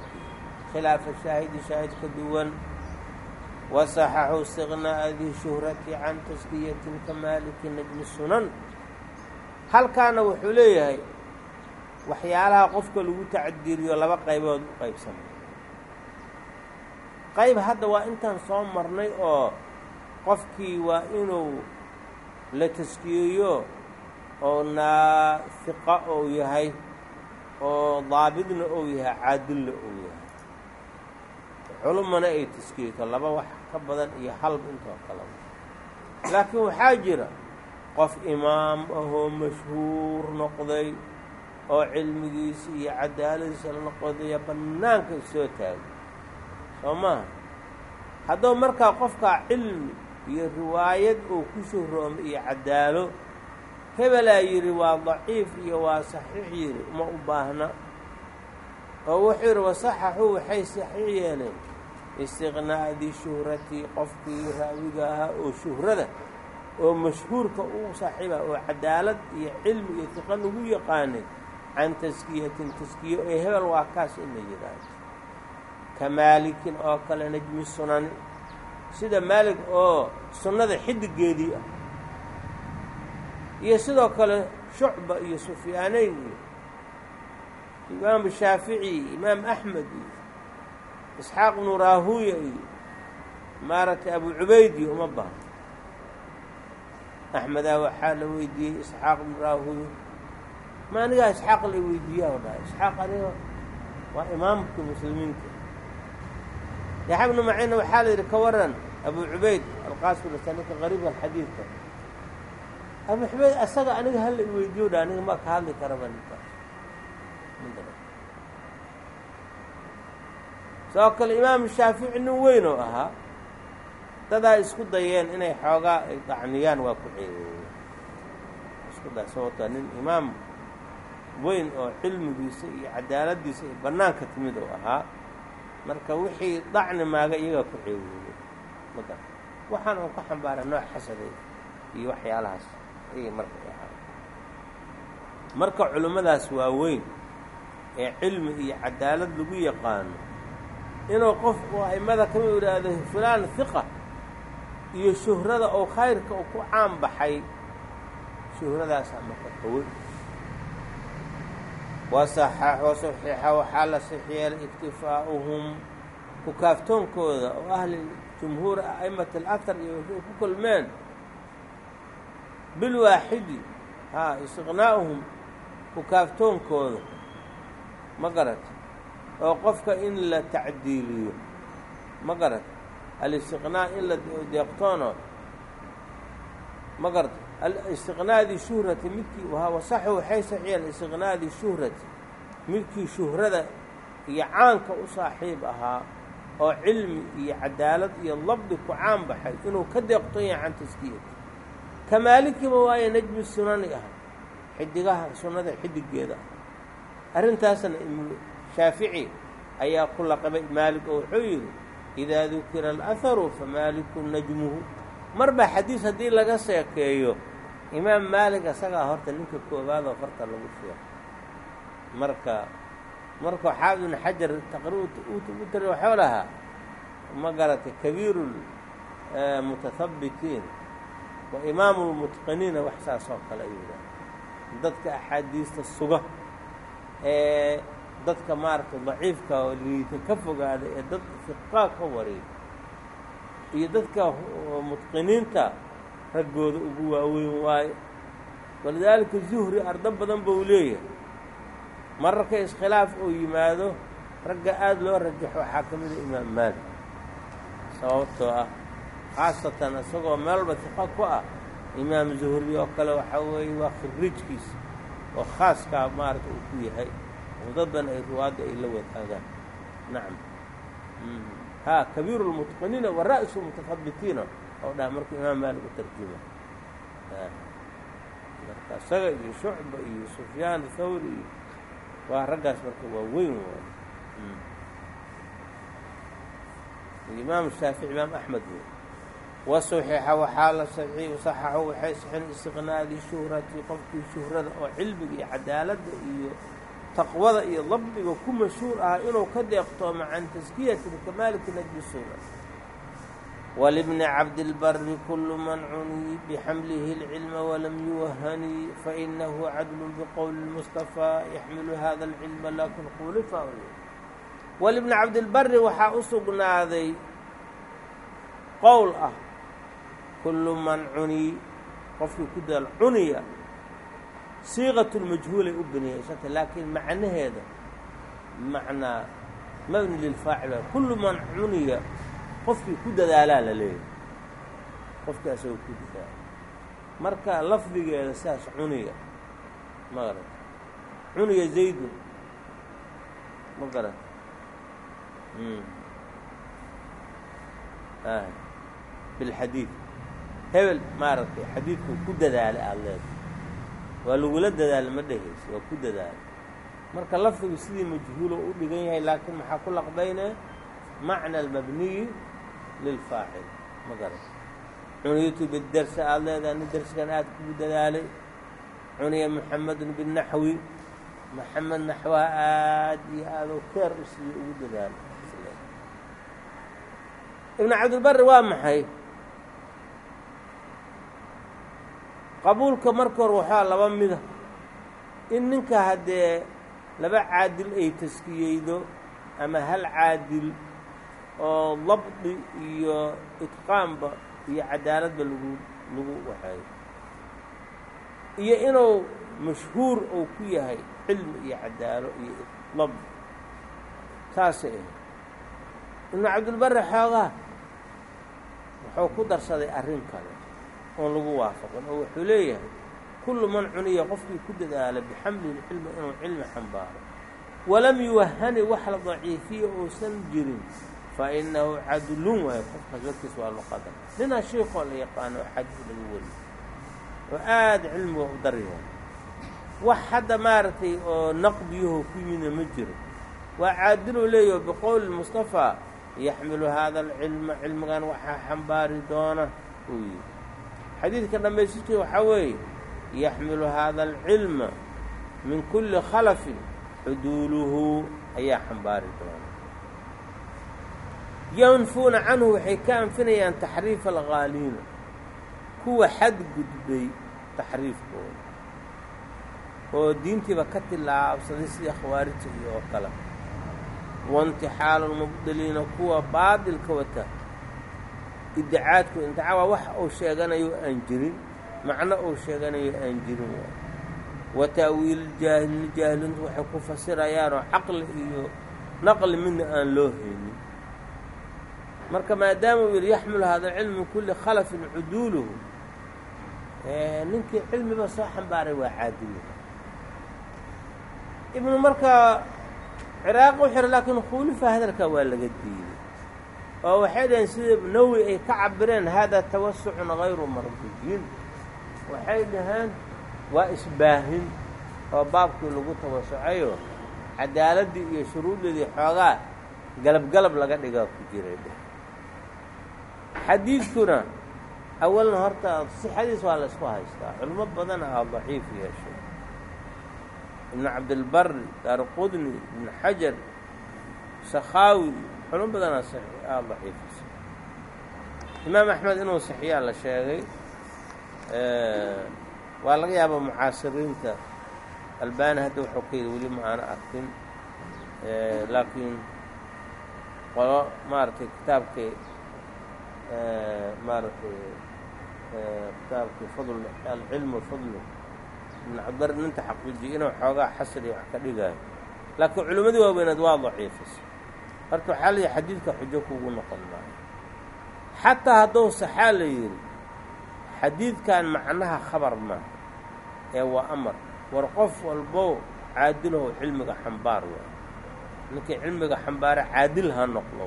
khilaafa shaahidi shaahid ka duwan. Wasaxaxu istiqnaa'a di shuhrati can taskiyatin ka maaliki najmi sunan. Halkaana wuxuu leeyahay waxyaalaha qofka lagu tacdiiliyo laba qaybood u qaybsamay qayb hadda waa intaan soo marnay oo qofkii waa inuu la taskiyeeyo oo naafiqa ou yahay oo daabidna ou yahay caadilna ou yahay. Culumana ay taskiyeto laba wax ka badan iyo halb intoo kaleba laakiin waxaa jira qof imaam ahoo mashhuur noqday oo cilmigiisa iyo cadaaladiisa la noqodaya bannaanka isoo taagay soo maaha hadduu markaa qofkaa cilmi iyo riwaayad uu ku shuhroomay iyo cadaalo hebelaa yidhi waa daciif iyo waa saxiix yidhi uma u baahna? Oo wuxuu yidhi wasaxaxuu waxay saxiix yeeleen. Istiqnaa'dii shuhratii qofkii raawiga ahaa oo shuhrada oo mashhuurka uu saaxiiba oo cadaalad iyo cilmi iyo tiqa lagu yaqaanay can taskiyatin taskiyo ee hebel waa kaas in la yidhaahdo. Ka maalikin oo kale najmi sunani sida maalig oo sunnada xidigeedii ah iyo sidoo kale shucba iyo sufyaaneyn iyo imaamu shaafici iyo imaam axmed iyo isxaaq bnu raahuya iyo maaragtay abu cubayd iyo uma baahno axmedaa waxaa la weydiiyey isxaaq bnu raahuya ma anigaa isxaaq la weydiiyaa o dhahay isxaaq aniga waa imaamka muslimiinta. Yaxya bnu maciinna waxaa la yidhi ka waran abu cubayd alqaasim ninka qariibka xadiidka cubayd asaga aniga hala i weydiiyo dha aniga ma ka hadli karaba sidoo kale imaamu shaafici nin weyn oo ahaa dadaa isku dayeen inay xoogaa ay dacniyaan waa ku ceebeeyeen isku day sababtoo nin imaam weyn oo cilmigiisa iyo cadaaladiisa iyo bannaanka timid oo ahaa marka wixii dacni maaga iyagaa ku ceeweeyey mada waxaan uun ka xambaara nooc xasaday iyo waxyaalahaas ayay marka ahaa marka culimmadaas waa weyn ee cilmi iyo cadaalad lagu yaqaano inuu qofku a'immada kama idhaahdo fulaan hiqa iyo shuhrada oo khayrka uu ku caan baxay shuhradaasaa marka kaweyn wasaxaxo saxiixa waxaa la saxiyeelay iktifaa'uhum ku kaaftoonkooda oo ahli jumhuur a'immat alahar iyo ku kulmeen bilwaaxidi haa istiqnaa'uhum ku kaaftoonkooda ma garat oo qofka in la tacdiiliyo ma garat alistiqnaa in la deeqtoono ma garat istiqnaadii shuhrati midkii wasaxu waxay saxiiyeen istiqnaadii shuhrati midkii shuhrada iyo caanka u saaxiib ahaa oo cilmi iyo cadaalad iyo labdi ku caan baxay inuu ka deeqton yahay can taskiyati kamaalikiba waaye najmi sunani ah xidigaha sunnada xidigeeda. Ah arrintaasna shaafici ayaa ku laqabay maalik oo wuxuu yidhi idaa dukira alaharu famaaliku najmuhu. Marba xadiis haddii laga seekeeyo imaam maalik isagaa horta ninka koowaad oo farta lagu sheego marka markuu xaafid ibnu xajar taqriib u tiri waxuu lahaa ma garatay kabiiru mutahabbitiin wa imaamu lmutqiniina wax saas oo kale ayuu yidhaha dadka axaadiista suga ee dadka maaragtay daciifka oo liita ka fogaada ee dadka fiqaa ka wareey iyo dadka mutqiniinta raggooda ugu waaweyn waayo walidaalika zuhri ardo badan buu leeyahay. Mararka iskhilaaf uu yimaado ragga aada loo rajaxo waxaa ka mida imaam maalik sababtoo ah khaasatan isagoo meel walba tiqa ku ah. Imaam zuhri oo kale waxaa weeye waa khiriijkiisa oo khaaskaa maaragta uu ku yahay. Oo ay ruwaadda ay la wadaagaan. Nacam haa kabiiru lmutqiniina wa ra'su mutahabitiina oo dhaha markuu imaam maalik u tarjuma. Marka isaga iyo shucba iyo sufyaan thawri iyo waa raggaas marka waa weyn waay imaam shaafici imaam axmed wey wasuxixa waxaa la saxiix saxaxo waxay saxeen istiqnaadi shuhrati qofkii shuhrada oo cilmiga iyo cadaaladda iyo taqwada iyo dabdiga ku mashhuur ah inuu ka deeqtoomo can taskiyati bikamaaliki najbi suura walibni cabdilbari kulu man cunii bixamlihi اlcilma walam yuwahanii fainahu cadlu biqowli اlmustafaa yaxmilu hada اlcilma lakin khulifa walibni cabdilbari waxaa u sugnaaday qowl ah kullu man cunii qofkii ku daal cuniya siiqatu lmajhuulay u baniyaysanta laakiin macnaheeda macnaa mabni lilfaacil kullu man cuniya qofkii ku dadaalaa la leeyahay. Qofkii asagoo ku dadaala. Marka lafdigeeda sidaas cuniya ma garat cuniya zaydun ma garat bilxadiid hebel maaragtay xadiidku ku dadaalay aada leedahay waa lagula dadaala ma dhehaysa waa ku dadaalay marka lafdigu sidii majhuulo u dhigan yahay laakiin maxaa ku laqbayne macna almabniyi lilfaacil ma garan. Cuniyatu bidarsi aada leedahay nin darsigan aada kugu dadaalay. Cuniya muxamedun binaxwi maxamed naxwaha aada iyo aadoo keer u siiyo ugu dadaalay ibnu cabdilbari waa maxay qabuulka marka hore waxaa laba mida in ninka haddee laba caadil ay taskiyeydo ama hal caadil oo dabdi iyo itqaanba iyo cadaaladba lagu lagu waxeeyo. Iyo inuu mashhuur uu ku yahay cilmi iyo cadaalo iyo dabdi saasay ahayd. Ibnu cabdilbari xoogaa wuxuu ku darsaday arrin kale oon lagu waafaqin oo wuxuu leeyahay kullu man cuniya qofkii ku dadaala bixamlihi lcilmi inuu cilmi xambaaro. Walam yuwahani wax la daciifiya uusan jirin fa inahu cadlun. Waayo qofkaas warkiis waa luqada ninaa shiikoo la yaqaano xadiis lagu wariyo oo aada cilmiga u daryahay wax hadda maaragtay oo naqdiyaho ku yimidna ma jiro. Waa caadiluu leeyaho biqowli mustafaa yaxmilu haada alcilma cilmigan waxaa xambaari doona uu yidhi xadiidka dhammaystirkii waxaa weeye yaxmilu haada alcilma min kulli khalafin xuduuluhu ayaa xambaari doona. Yanfuuna canhu waxay ka anfinayaan taxriifa alghaaliina kuwa xadgudbay taxriifkooda oo diintiiba ka tilaabsaday sidii khawaarijta iyo oo kale. Waintixaalu lmubdiliina kuwa baadilka wata iddicaadku intixa waa wax uu sheeganayo aan jirin macno uu sheeganayo aan jirin wa ta'wiil jaahilin jaahiliintu waxay ku fasirayaanoo caqli iyo naqli midna aan loo haynin marka maadaama uu yidhi yaxmilu hada min kulli khalafin cuduuluhu ninkii cilmiba soo xambaaray waa caadili. Ibnu markaa ciraaqi u xira laakiin khuulifa hadalkaa waa laga diiday oo waxay dhaheen sida nawi ay ka cabireen hada tawasucun hayru mardiyin. Waxay dhaheen waa isbaahin oo baabkii lagu tawasucayo cadaaladdii iyo shuruuddeedii xoogaa galab-galab laga dhigaa ku jiray xadiidkuna awalna horta sixadiis waa la isku haystaa culimo badana aa daciif yeeshay ibnu cabdilbari daarqudni ibnu xajar sakhaawi culimo badanaa aa daciifisa imaam axmed inuu saxiyaa la sheegay waa laga yaabaa mucaasiriinta albani hadda wuxuu ka yidhi weli ma aana arkin. Laakiin qolo maaragtay kitaabkii maaragtay kitaabkii fadl alcilmu fadlu ibn cabdibari ninta xaqiijiya inuu xoogaa xasriya wax ka dhigaayo. Laakiin culimmadii waaweyneed waa daciifisa horta waxaa la yihi xadiidka xujo kugu noqon maayo. Xataa hadduu saxaa la yidhi xadiidkan macnaha khabar maaha ee waa amar. War qof walbow caadilahow cilmiga xambaar waay ninkii cilmiga xambaara caadil ha noqdo.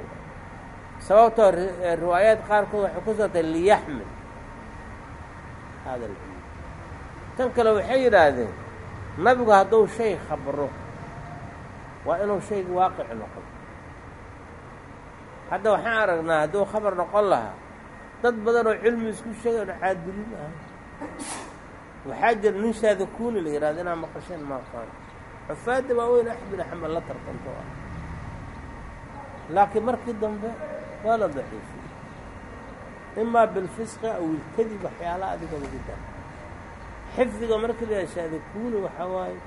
Sababtoo riwaayaad qaarkood waxay ku sootay liyaxmil hada alcilm tan kale waxay yidhaahdeen nabigu hadduu shay khabro waa inuu shayga waaqic noqdo hadda waxaan aragnaa hadduu khabar noqon lahaa dad badan oo cilmi isku sheegay oo caadiliin ah waxaa jira nin shaadakuni la yihahdo inaa maqasheen maaqaan. Xufaadda waaweyn axmed bin axmed la tartanto ah laakiin markii dambe waa la daciifiyey imaa bilfisqi aw ilkadib waxyaalaha adiga lagu dara xifdiga markii la yaha shaadakuni waxaa waaye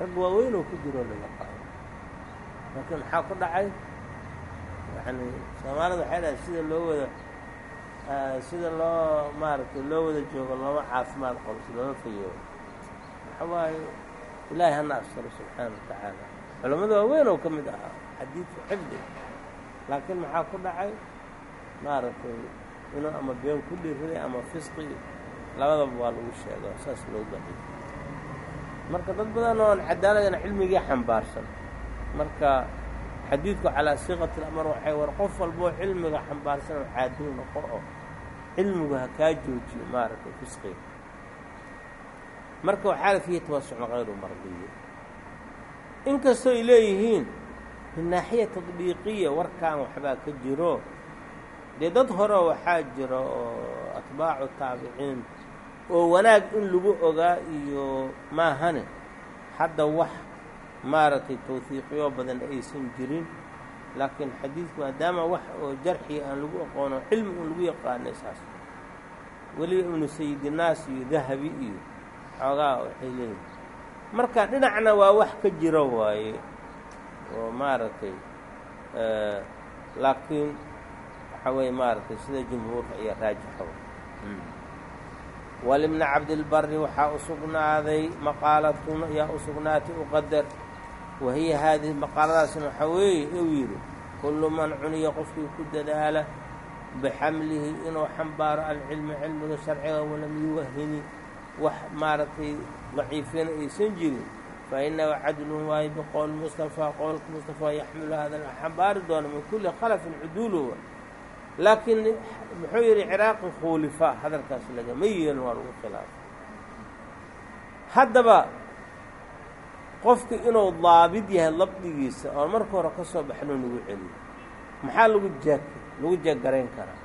rag waaweyn oo ku jiroo la yaqaano laakiin maxaa ku dhacay yani soomaalida waxay dhahay sida loo wada sida loo maaragtay loo wada joogo looma caafimaad qolso looma fayoobo waxa waaye ilaahay hana astaro subxaana wa tacaala. Culammada waaweyn oo ka mid ahaa xadiidka xifdi. Laakiin maxaa ku dhacay? Maaragtay inuu ama been ku dhiriday ama fisqi labadaba waa lagu sheego saas loo daciif marka dad badan oon cadaaladana cilmigii xambaarsan marka xadiidku calaa siiqati lamar waxay war qof walboo cilmiga xambaarsan oo caadil noqo oo cilmigu ha kaa joojiyo maaragtay fisqiga. Marka waxaa la fiihi tawasucna hayru mardiya inkastoo ay leeyihiin min naaxiya tadbiiqiya warkaan waxbaa ka jiro dee dad hore waxaa jira oo atbaacu taabiciin oo wanaag in lagu ogaa iyo maahane hadda wax maaragtay tawhiiqiyo badan aysan jirin. Laakiin xadiidku maadaama wax oo jarxiga aan lagu aqoono cilmi un lagu yaqaanay saas. Weliba ibnu sayidinaas iyo dahabi iyo xoogaa waxay leeyihiin marka dhinacna waa wax ka jiro waaye oo maaragtay laakiin waxaa weeye maaragtay sida jumhuurka iyo raajixa walibni cabdilbari waxaa u sugnaaday maqaalatun ayaa u sugnaatay uqadar wahiya haadihi maqaaladaasna waxaa weeye uu yidhi kullu man cuniya qofkii ku dadaala bixamlihi inuu xambaaro alcilmi cilmiga sharciga walam yuwahini wax maaragtay daciifina aysan jirin. Fa inahu cadlun waayo biqowl mustafaa qowlka mustafaa yaxmilu hada xambaari doona min kulli khalafin cuduuluwa laakiin muxuu yidhi ciraaqi khuulifa hadalkaas lagama yeelin waa lagu khilaafay. Haddaba qofku inuu daabid yahay labdigiisa oon marka hore ka soo baxno nagu celiyo. Maxaa lagu jeek lagu jeeggarayn karaa?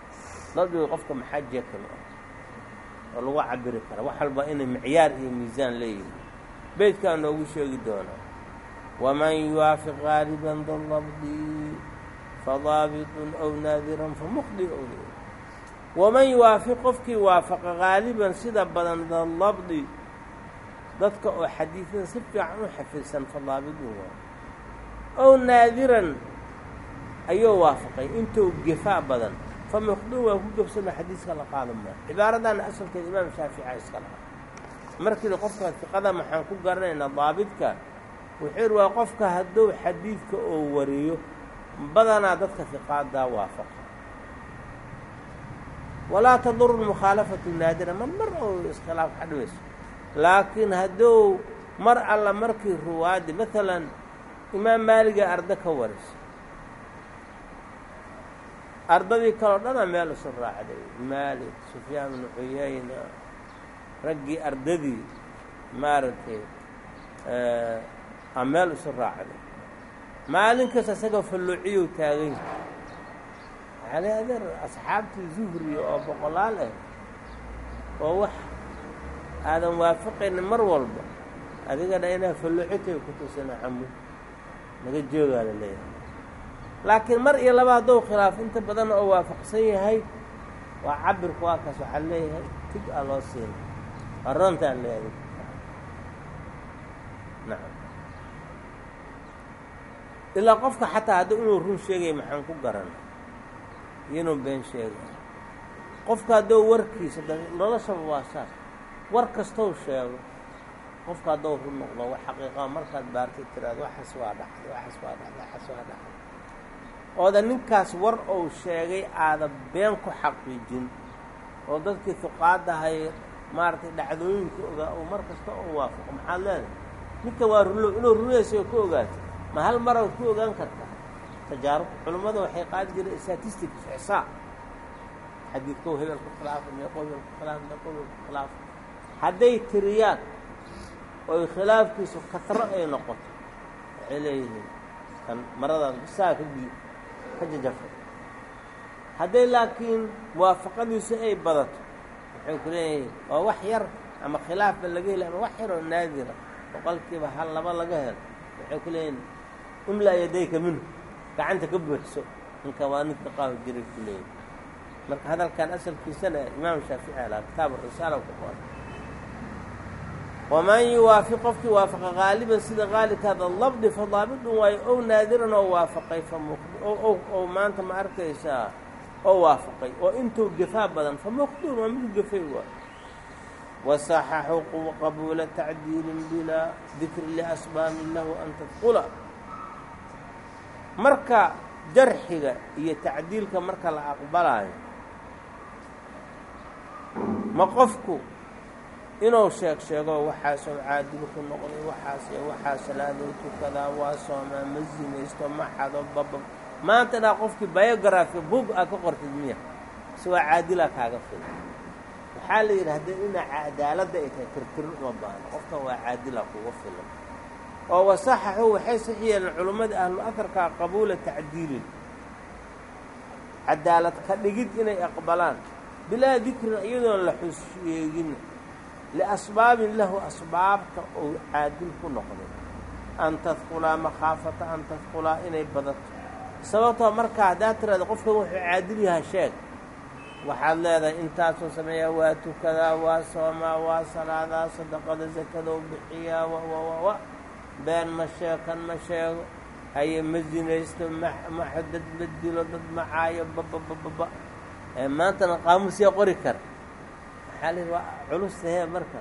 Labdiga qofka maxaa jeekami ah oo lagu cabiri karaa. Wax walba inay micyaar iyo miisaan leeyihiin beydkaa noogu sheegi doonaa. Waman yuwaafiq gaaliban dalabdi fadaabitun aw naadiran famuqdi ow waman yuwaafiq qofkii waafaqa gaaliban sida badan dalabdi dadka oo xadiidada si fiican u xafidsan fadaabidun waa. Ow naadiran ayuu waafaqay intuu gefaa badan. Fa muqdin waa ku gebsama xadiiska la qaadan maa cibaaradaana asalkeeda imaam shaafica iska lahaa. Markii qofka fiqada maxaan ku garanaynaa daabidka wuxuu waa qofka hadduu xadiidka oo wariyo badanaa dadka fiqaadaa waafaqa walaa taduru mukhaalafatu naadira mar mar oo iskhilaaf xadhwayso laakiin hadduu mar alla markii ruwaadi maalan imaam maaliga arda ka warisa ardadii kaleo dhana meel isu raacday. Maalik sufyaan bnu cuyayna raggii ardadii maaragtay a meel isu raacday. Maalin kasta isagoo falluuciyow taagan yahay waxaa adeer asxaabtii zuhri oo boqolaal ah oo wax aadan waafaqaynin mar walba. Adigana inaa falluucitay ku tusina xamud naga joogaa la leeyahay. Laakiin mar iyo laba haddou khilaaf inta badan oo waafaqsan yahay waa cabirku waa kaas waxaa leeyahay tig aa loo siina waa roontaan leeyahay nacam ilaa qofka xataa hadda inuu run sheegaya maxaan ku garana iyo inuu been sheegay. Qofka haddou warkiisa noloshaba waa saas war kastou sheego qofka haddou run noqdo wax xaqiiqaa markaad baartay tiraado waxaas waa dhacday waxaas waa dhacday waxaas waa dhacday. Ooda ninkaas war ou sheegay aada been ku xaqiijin oo dadkii huqaadahay maaragtay dhacdooyinka ogaa oo mar kasta oo waafaqo. Maxaad leedahay? Ninka waa rulo inuu runaysayo ku ogaatay. Ma hal maraad ku ogaan karta tajaarub culummada waxay qaadi jireen statistics xisaab xadiidkow hebel ku khilaafa meeqo hebel ku khilaaf meeqo hebel ku khilaaf hadday tiriyaan oy khilaafkiisu katro ay noqoto waxay leeyihiin kan maradaas bisaa ka gii ka jajafay. Hadday laakiin muwaafaqadiisu ay badato waxay ku leeyihiin waa wax yar ama khilaafba laga heli ama wax yaroo naadira boqolkiiba hal laba laga helo waxay ku leeyihiin imlaa yadayka minhu gacanta ka buuxso ninka waa ninka qaahu jiray ku leeyihi marka hadalkan asalkiisana imaam shaafici alaa kitaabu risaala ku qoran waman yuwaafiq qofkii waafaqa qaaliban sida qaalibkaada labdi fa daabidun waayo ow naadiran oo waafaqay fa oo maanta ma arkaysaa oo waafaqay oo intuu gefaa badan fa muqduun waa mid gefay waay wasaxaxu qabuula tacdiilin bilaa dikri liasbaabin lahu an tadqula marka jarxiga iyo tacdiilka marka la aqbalaayo ma qofku inuu sheeg sheego waxaasoo caadilu ku noqday waxaas iyo waxaa salaadow tukadaa waa soomaa ma zinaysto ma xado baba. Maanta dhaa qofkii biography bug aa ka qortid miya si waa caadilaa kaaga filan waxaa la yidhi haddii dhinaca cadaaladda ay tahay tirtir uma baahno qofkan waa caadilaa kuga filan. Oo wasaxaxu waxay sax yeeleen culimmadii ahlu aharkaa qabuula tacdiilin. Cadaalad ka dhigid inay aqbalaan. Bilaa dikrin iyadoon la xusyeegin liasbaabin lahu asbaabta uu caadil ku noqday an tadkulaa makhaafata an tadkulaa inay badato sababtoo markaa haddaad tiraada qofkan wuxuu caadil yahaa sheeg waxaad leedahay intaasuu sameeyaa waa tukadaa waa soomaa waa salaadaa sadaqada sakadou bixiyaa wawawawa been ma sheekan ma sheego haye ma zinaysto ma dad ma dilo dad ma caayo bababababa maantana qaamuusyaa qori kara yidhi waa culustahee marka.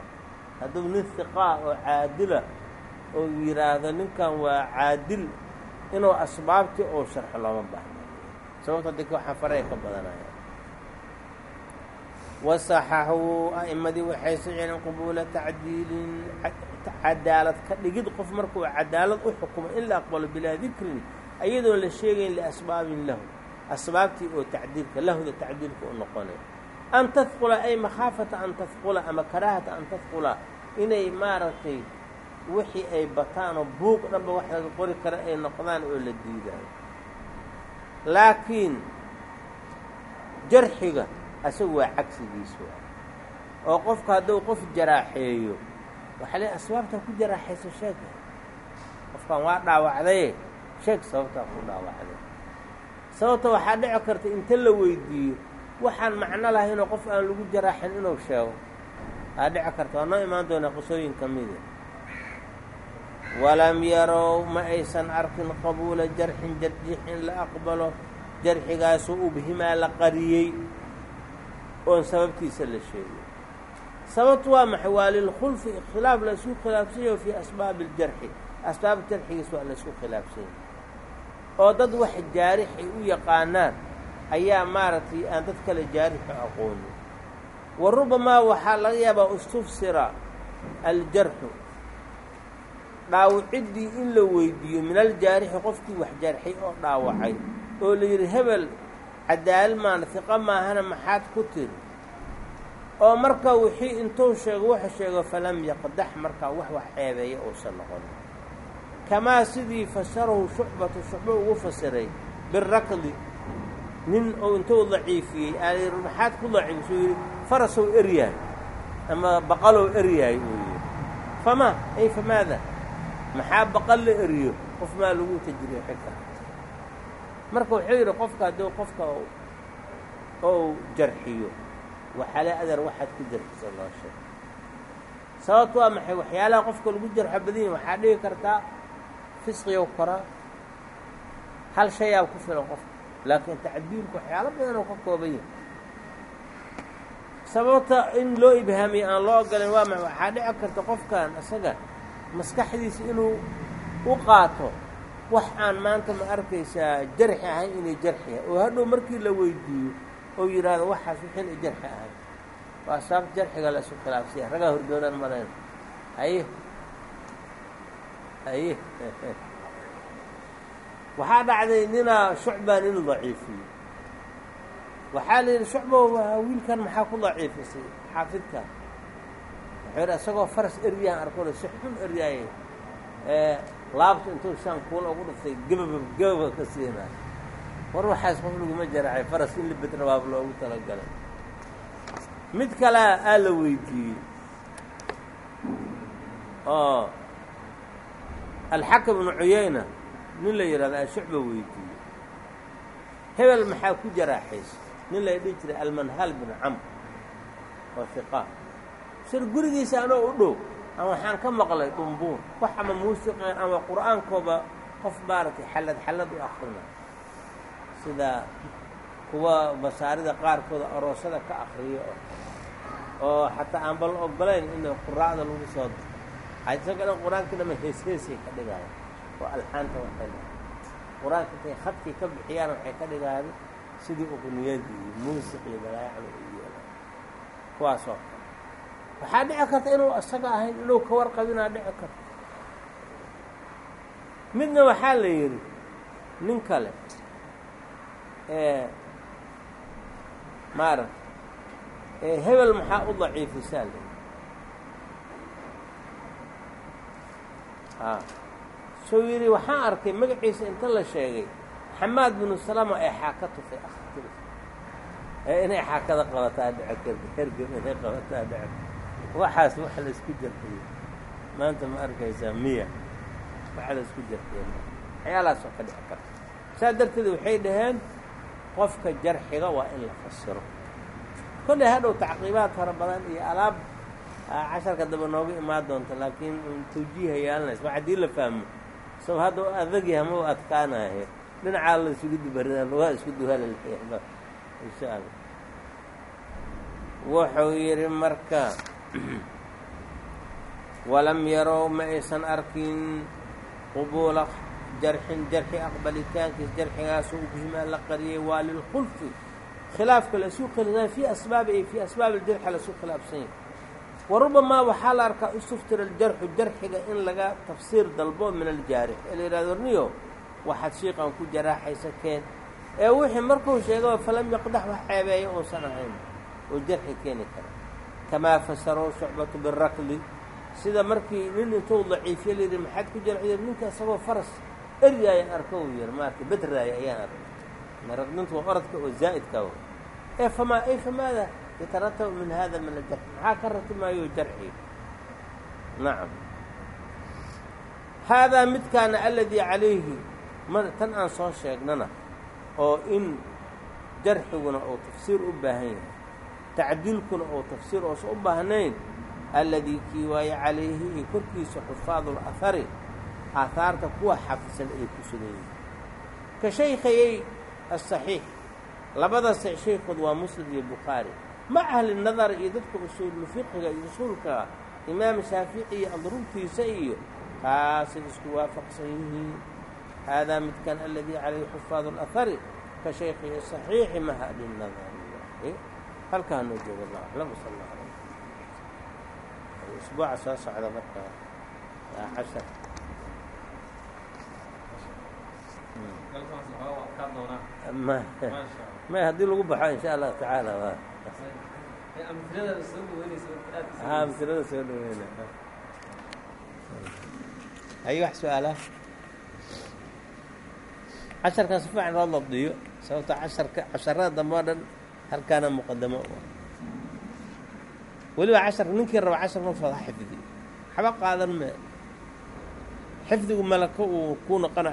Hadduu nin hiqaa oo caadila oo yidhaahdo ninkan waa caadil inuu asbaabtii ou sharxo looma baahno sababto dadki waxaa faraya ka badanaya wasaxaxuu a'immadii waxay siceen qubuula tacdiilin cadaalad ka dhigid qof markuu cadaalad u xukumo in la aqbalo bilaa dikrin ayadoon la sheegayn liasbaabin lahu asbaabtii oo tacdiilka lahuda tacdiilka u noqonay an tadqula ay makhaafata an tadqula ama karaahata an tadqula inay maaragtay wixii ay bataanoo buuq dhanba wax laga qori kara ay noqdaan oo la diidaayo laakiin jarxiga asagu waa cagsigiisu oo qofka hadduu qof jaraaxeeyo waxaa le asbaabtaa ku jaraaxayso sheega qofkan waa dhaawacdaye sheeg sababtaa ku dhaawacday sababta waxaa dhici karta inta la weydiiyo waxaan macno lahaynoo qof aan lagu jaraaxin inuu sheego. Aa dhici karta waa noo imaan doonaa qisooyin ka mida walam yarow ma aysan arkin qabuula jarxin jarjix in la aqbalo jarxigaasoo ubhimaa la qariyey oon sababtiisa la sheegay. Sababtu waa maxay? Waa lilkhulfi ikhtilaaf la isku khilaafsanyaho fii asbaabi aljarxi asbaab jarxigiis waa la isku khilaafsanya oo dad wax jaarix ay u yaqaanaan ayaa maaragtay aan dad kale jaarixu aqoonin wa rubamaa waxaa laga yaabaa istufsira aljarxu dhaawiciddii in la weydiiyo min aljaarixi qofkii wax jarxay oo dhaawacay oo la yidhi hebel cadaal maana hiqo maahana maxaad ku tiri? Oo marka wixii intuu sheego wuxu sheego falam yaqdax markaa wax wax ceebeeya uusan noqon. Kamaa sidii fasarahu shucbatu shucbo ugu fasiray birakdi nin ou intuu daciifiyey aa yidhi maxaad ku daciifisuu yidhi farasow eryahay ama baqalow eryahay uu yidhi. Fama? Ay famaada? Maxaa baqal la eriyo? Qof maa lagu tajriixi kara marka wuxuu yidhi qofka hadduu qofka ou jarxiyo waxaa le adeer waxaad ku jarxisa loo sababtu waa maxay? Waxyaalaha qofka lagu jarxo badan yahi waxaa dhigi kartaa fisqiyow koraa hal shayaa ku filan qofka laakiin tacdiilku waxyaalo badan oo ka kooban yahay. Sababta in loo ibhaamiyo aan loo ogolayn waa maxay waxaa dhici karta qofkan isaga maskaxdiisa inuu u qaato wax aan maanta ma arkaysaa jarxi ahayn inay jarxi yahay oo hadhow markii la weydiiyo ou yidhaahdo waxaas wixin ay jarxi ahayn. Waa sabab jarxiga la isu khilaafsaya ragaa hordoonaan malayn haye haye waxaa dhacday ninaa shucbaan inuu daciifiyo waxaa la yidhi shucba waa wiilkan maxaa ku daciifisay? Xaafidkan wuxuu yidhi isagoo faras eryaan arkolo si xun eryaaye laabta intuu shaan kuula ugu dhuftay gebaba gebaba ka siinaayo war waxaas qof laguma jaraxay faras in la bedrabaab loogu talagalay. Mid kalea aa la weydiiyey alxakam ibnu cuyayna nin la yidhahdo ashucba weydiiyey hebel maxaa ku jaraaxaysa nin la dhihi jiray almanhal binu camr oo hiqaa sir gurigiisa anoo u dhow ama waxaan ka maqlay dhumbuur wax ama muusiqeen ama qur'aankooba qof maaragtay xallad xallad u akrina sida kuwa masaarida qaarkooda aroosada ka akriyo oo xataa aan bal ogolayn in quraacda lagu soo daro isagoo dhan qur'aankii dhama hees ka dhigaya oo alxaanta waxay qur'aanka intay khadkii ka bixiyaan waxay ka dhigayaan sidii uqniyadii iyo muusiq iyo balaacda iyo kuwaasoo kale. Waxaa dhici karta inuu isaga ahayn inuu ka warqabinaa dhici karto midna waxaa la yidhi nin kale maaragta hebel maxaa u daciifisaa la yidhi suu yidhi waxaan arkay magaciisa inta la sheegay xamaad binu salama ee xaaka tufay akhtir ee inay xaakada qabataa karta hergeb inay qabataa dhici waxaas wax la isku jarxiyo maanta ma arkaysaa miya. Wax la isku jarxiyo waxyaalahaas oo ka dhici karta. Saas darteed waxay dhaheen qofka jarxiga waa in la fasiro. Kolley hadhow tacqiibaad fara badan iyo alaab casharka daba nooga imaan doonta laakiin tawjiiha yaalanaysa wax haddii la fahmo sab hadda u adagyaha ma u adkaanahe dhinacaa la isugu dubaridaan lugaha isku duhalaleeyaba insha allah. Wuxuu yidhi marka walam yarow ma aysan arkin qubuula jarxin jarxi aqbalitaankiis jarxigaasoo uguhimaa la qariyay waa lilkhulfi khilaafka laisuu khilaafsan fii asbaabi fii asbaabi aljarxi laisuu khilaafsan wa rubamaa waxaa la arkaa istuftira aljarxu jarxiga in laga tafsiir dalbo min aljaarix ee la yidhahdo niyo waxaad shiiqan ku jaraaxaysa keen ee wixii markuu sheegaba falam yaqdax wax ceebeeya uusan ahayn oo jarxi keeni kara. Kamaa fasarow shucbatu birakli sida markii nin intuu daciifiye layidhi maxaad ku jarxiya ninka isagoo faras eryaaya arko uu yidhi maarata bedraaya ayaan arkay maraqdintu waa oradka oo zaa'idka w ee famaa ay famaada yataratabu min hada min aljarxi maxaa ka ratimaayo jarxi nacam haadaa midkaana aladii calayhi ma tan aan soo sheegnana oo in jarxiguna uu tafsiir u baahan yahay tacdiilkuna uu tafsiir oosa u baahnayn alladii kii waaye calayhi korkiisa xufaadu lahari aahaarta kuwa xafisan ay ku sugan yihiin ka shaykhayay asaxiix labada shaykhood waa muslim iyo ma ahli nadar iyo dadka usuulu fiqiga iyo usuulka imaam shaafici iyo adrurtiisa iyo taasay isku waafaqsan yihiin. Haadaa midkan aladii calayhi xufaadu alahari ka shaykhiy asaxiixi ma ahli nadari halkaa noo jooga allah aclam sal allah alay usbuuca soo socda marka cashar. Ma may haddii lagu baxo in sha allahu tacaala amsilada soo dhaweyna hay wax su'aala. Casharkan si fiican loo dabdiyo sababto casharka casharada dambe o dhan halkaana muqadamo weliba cashar ninkii raba cashar nafooda ha xifdiyo qaadan me xifdigu malako uu ku noqona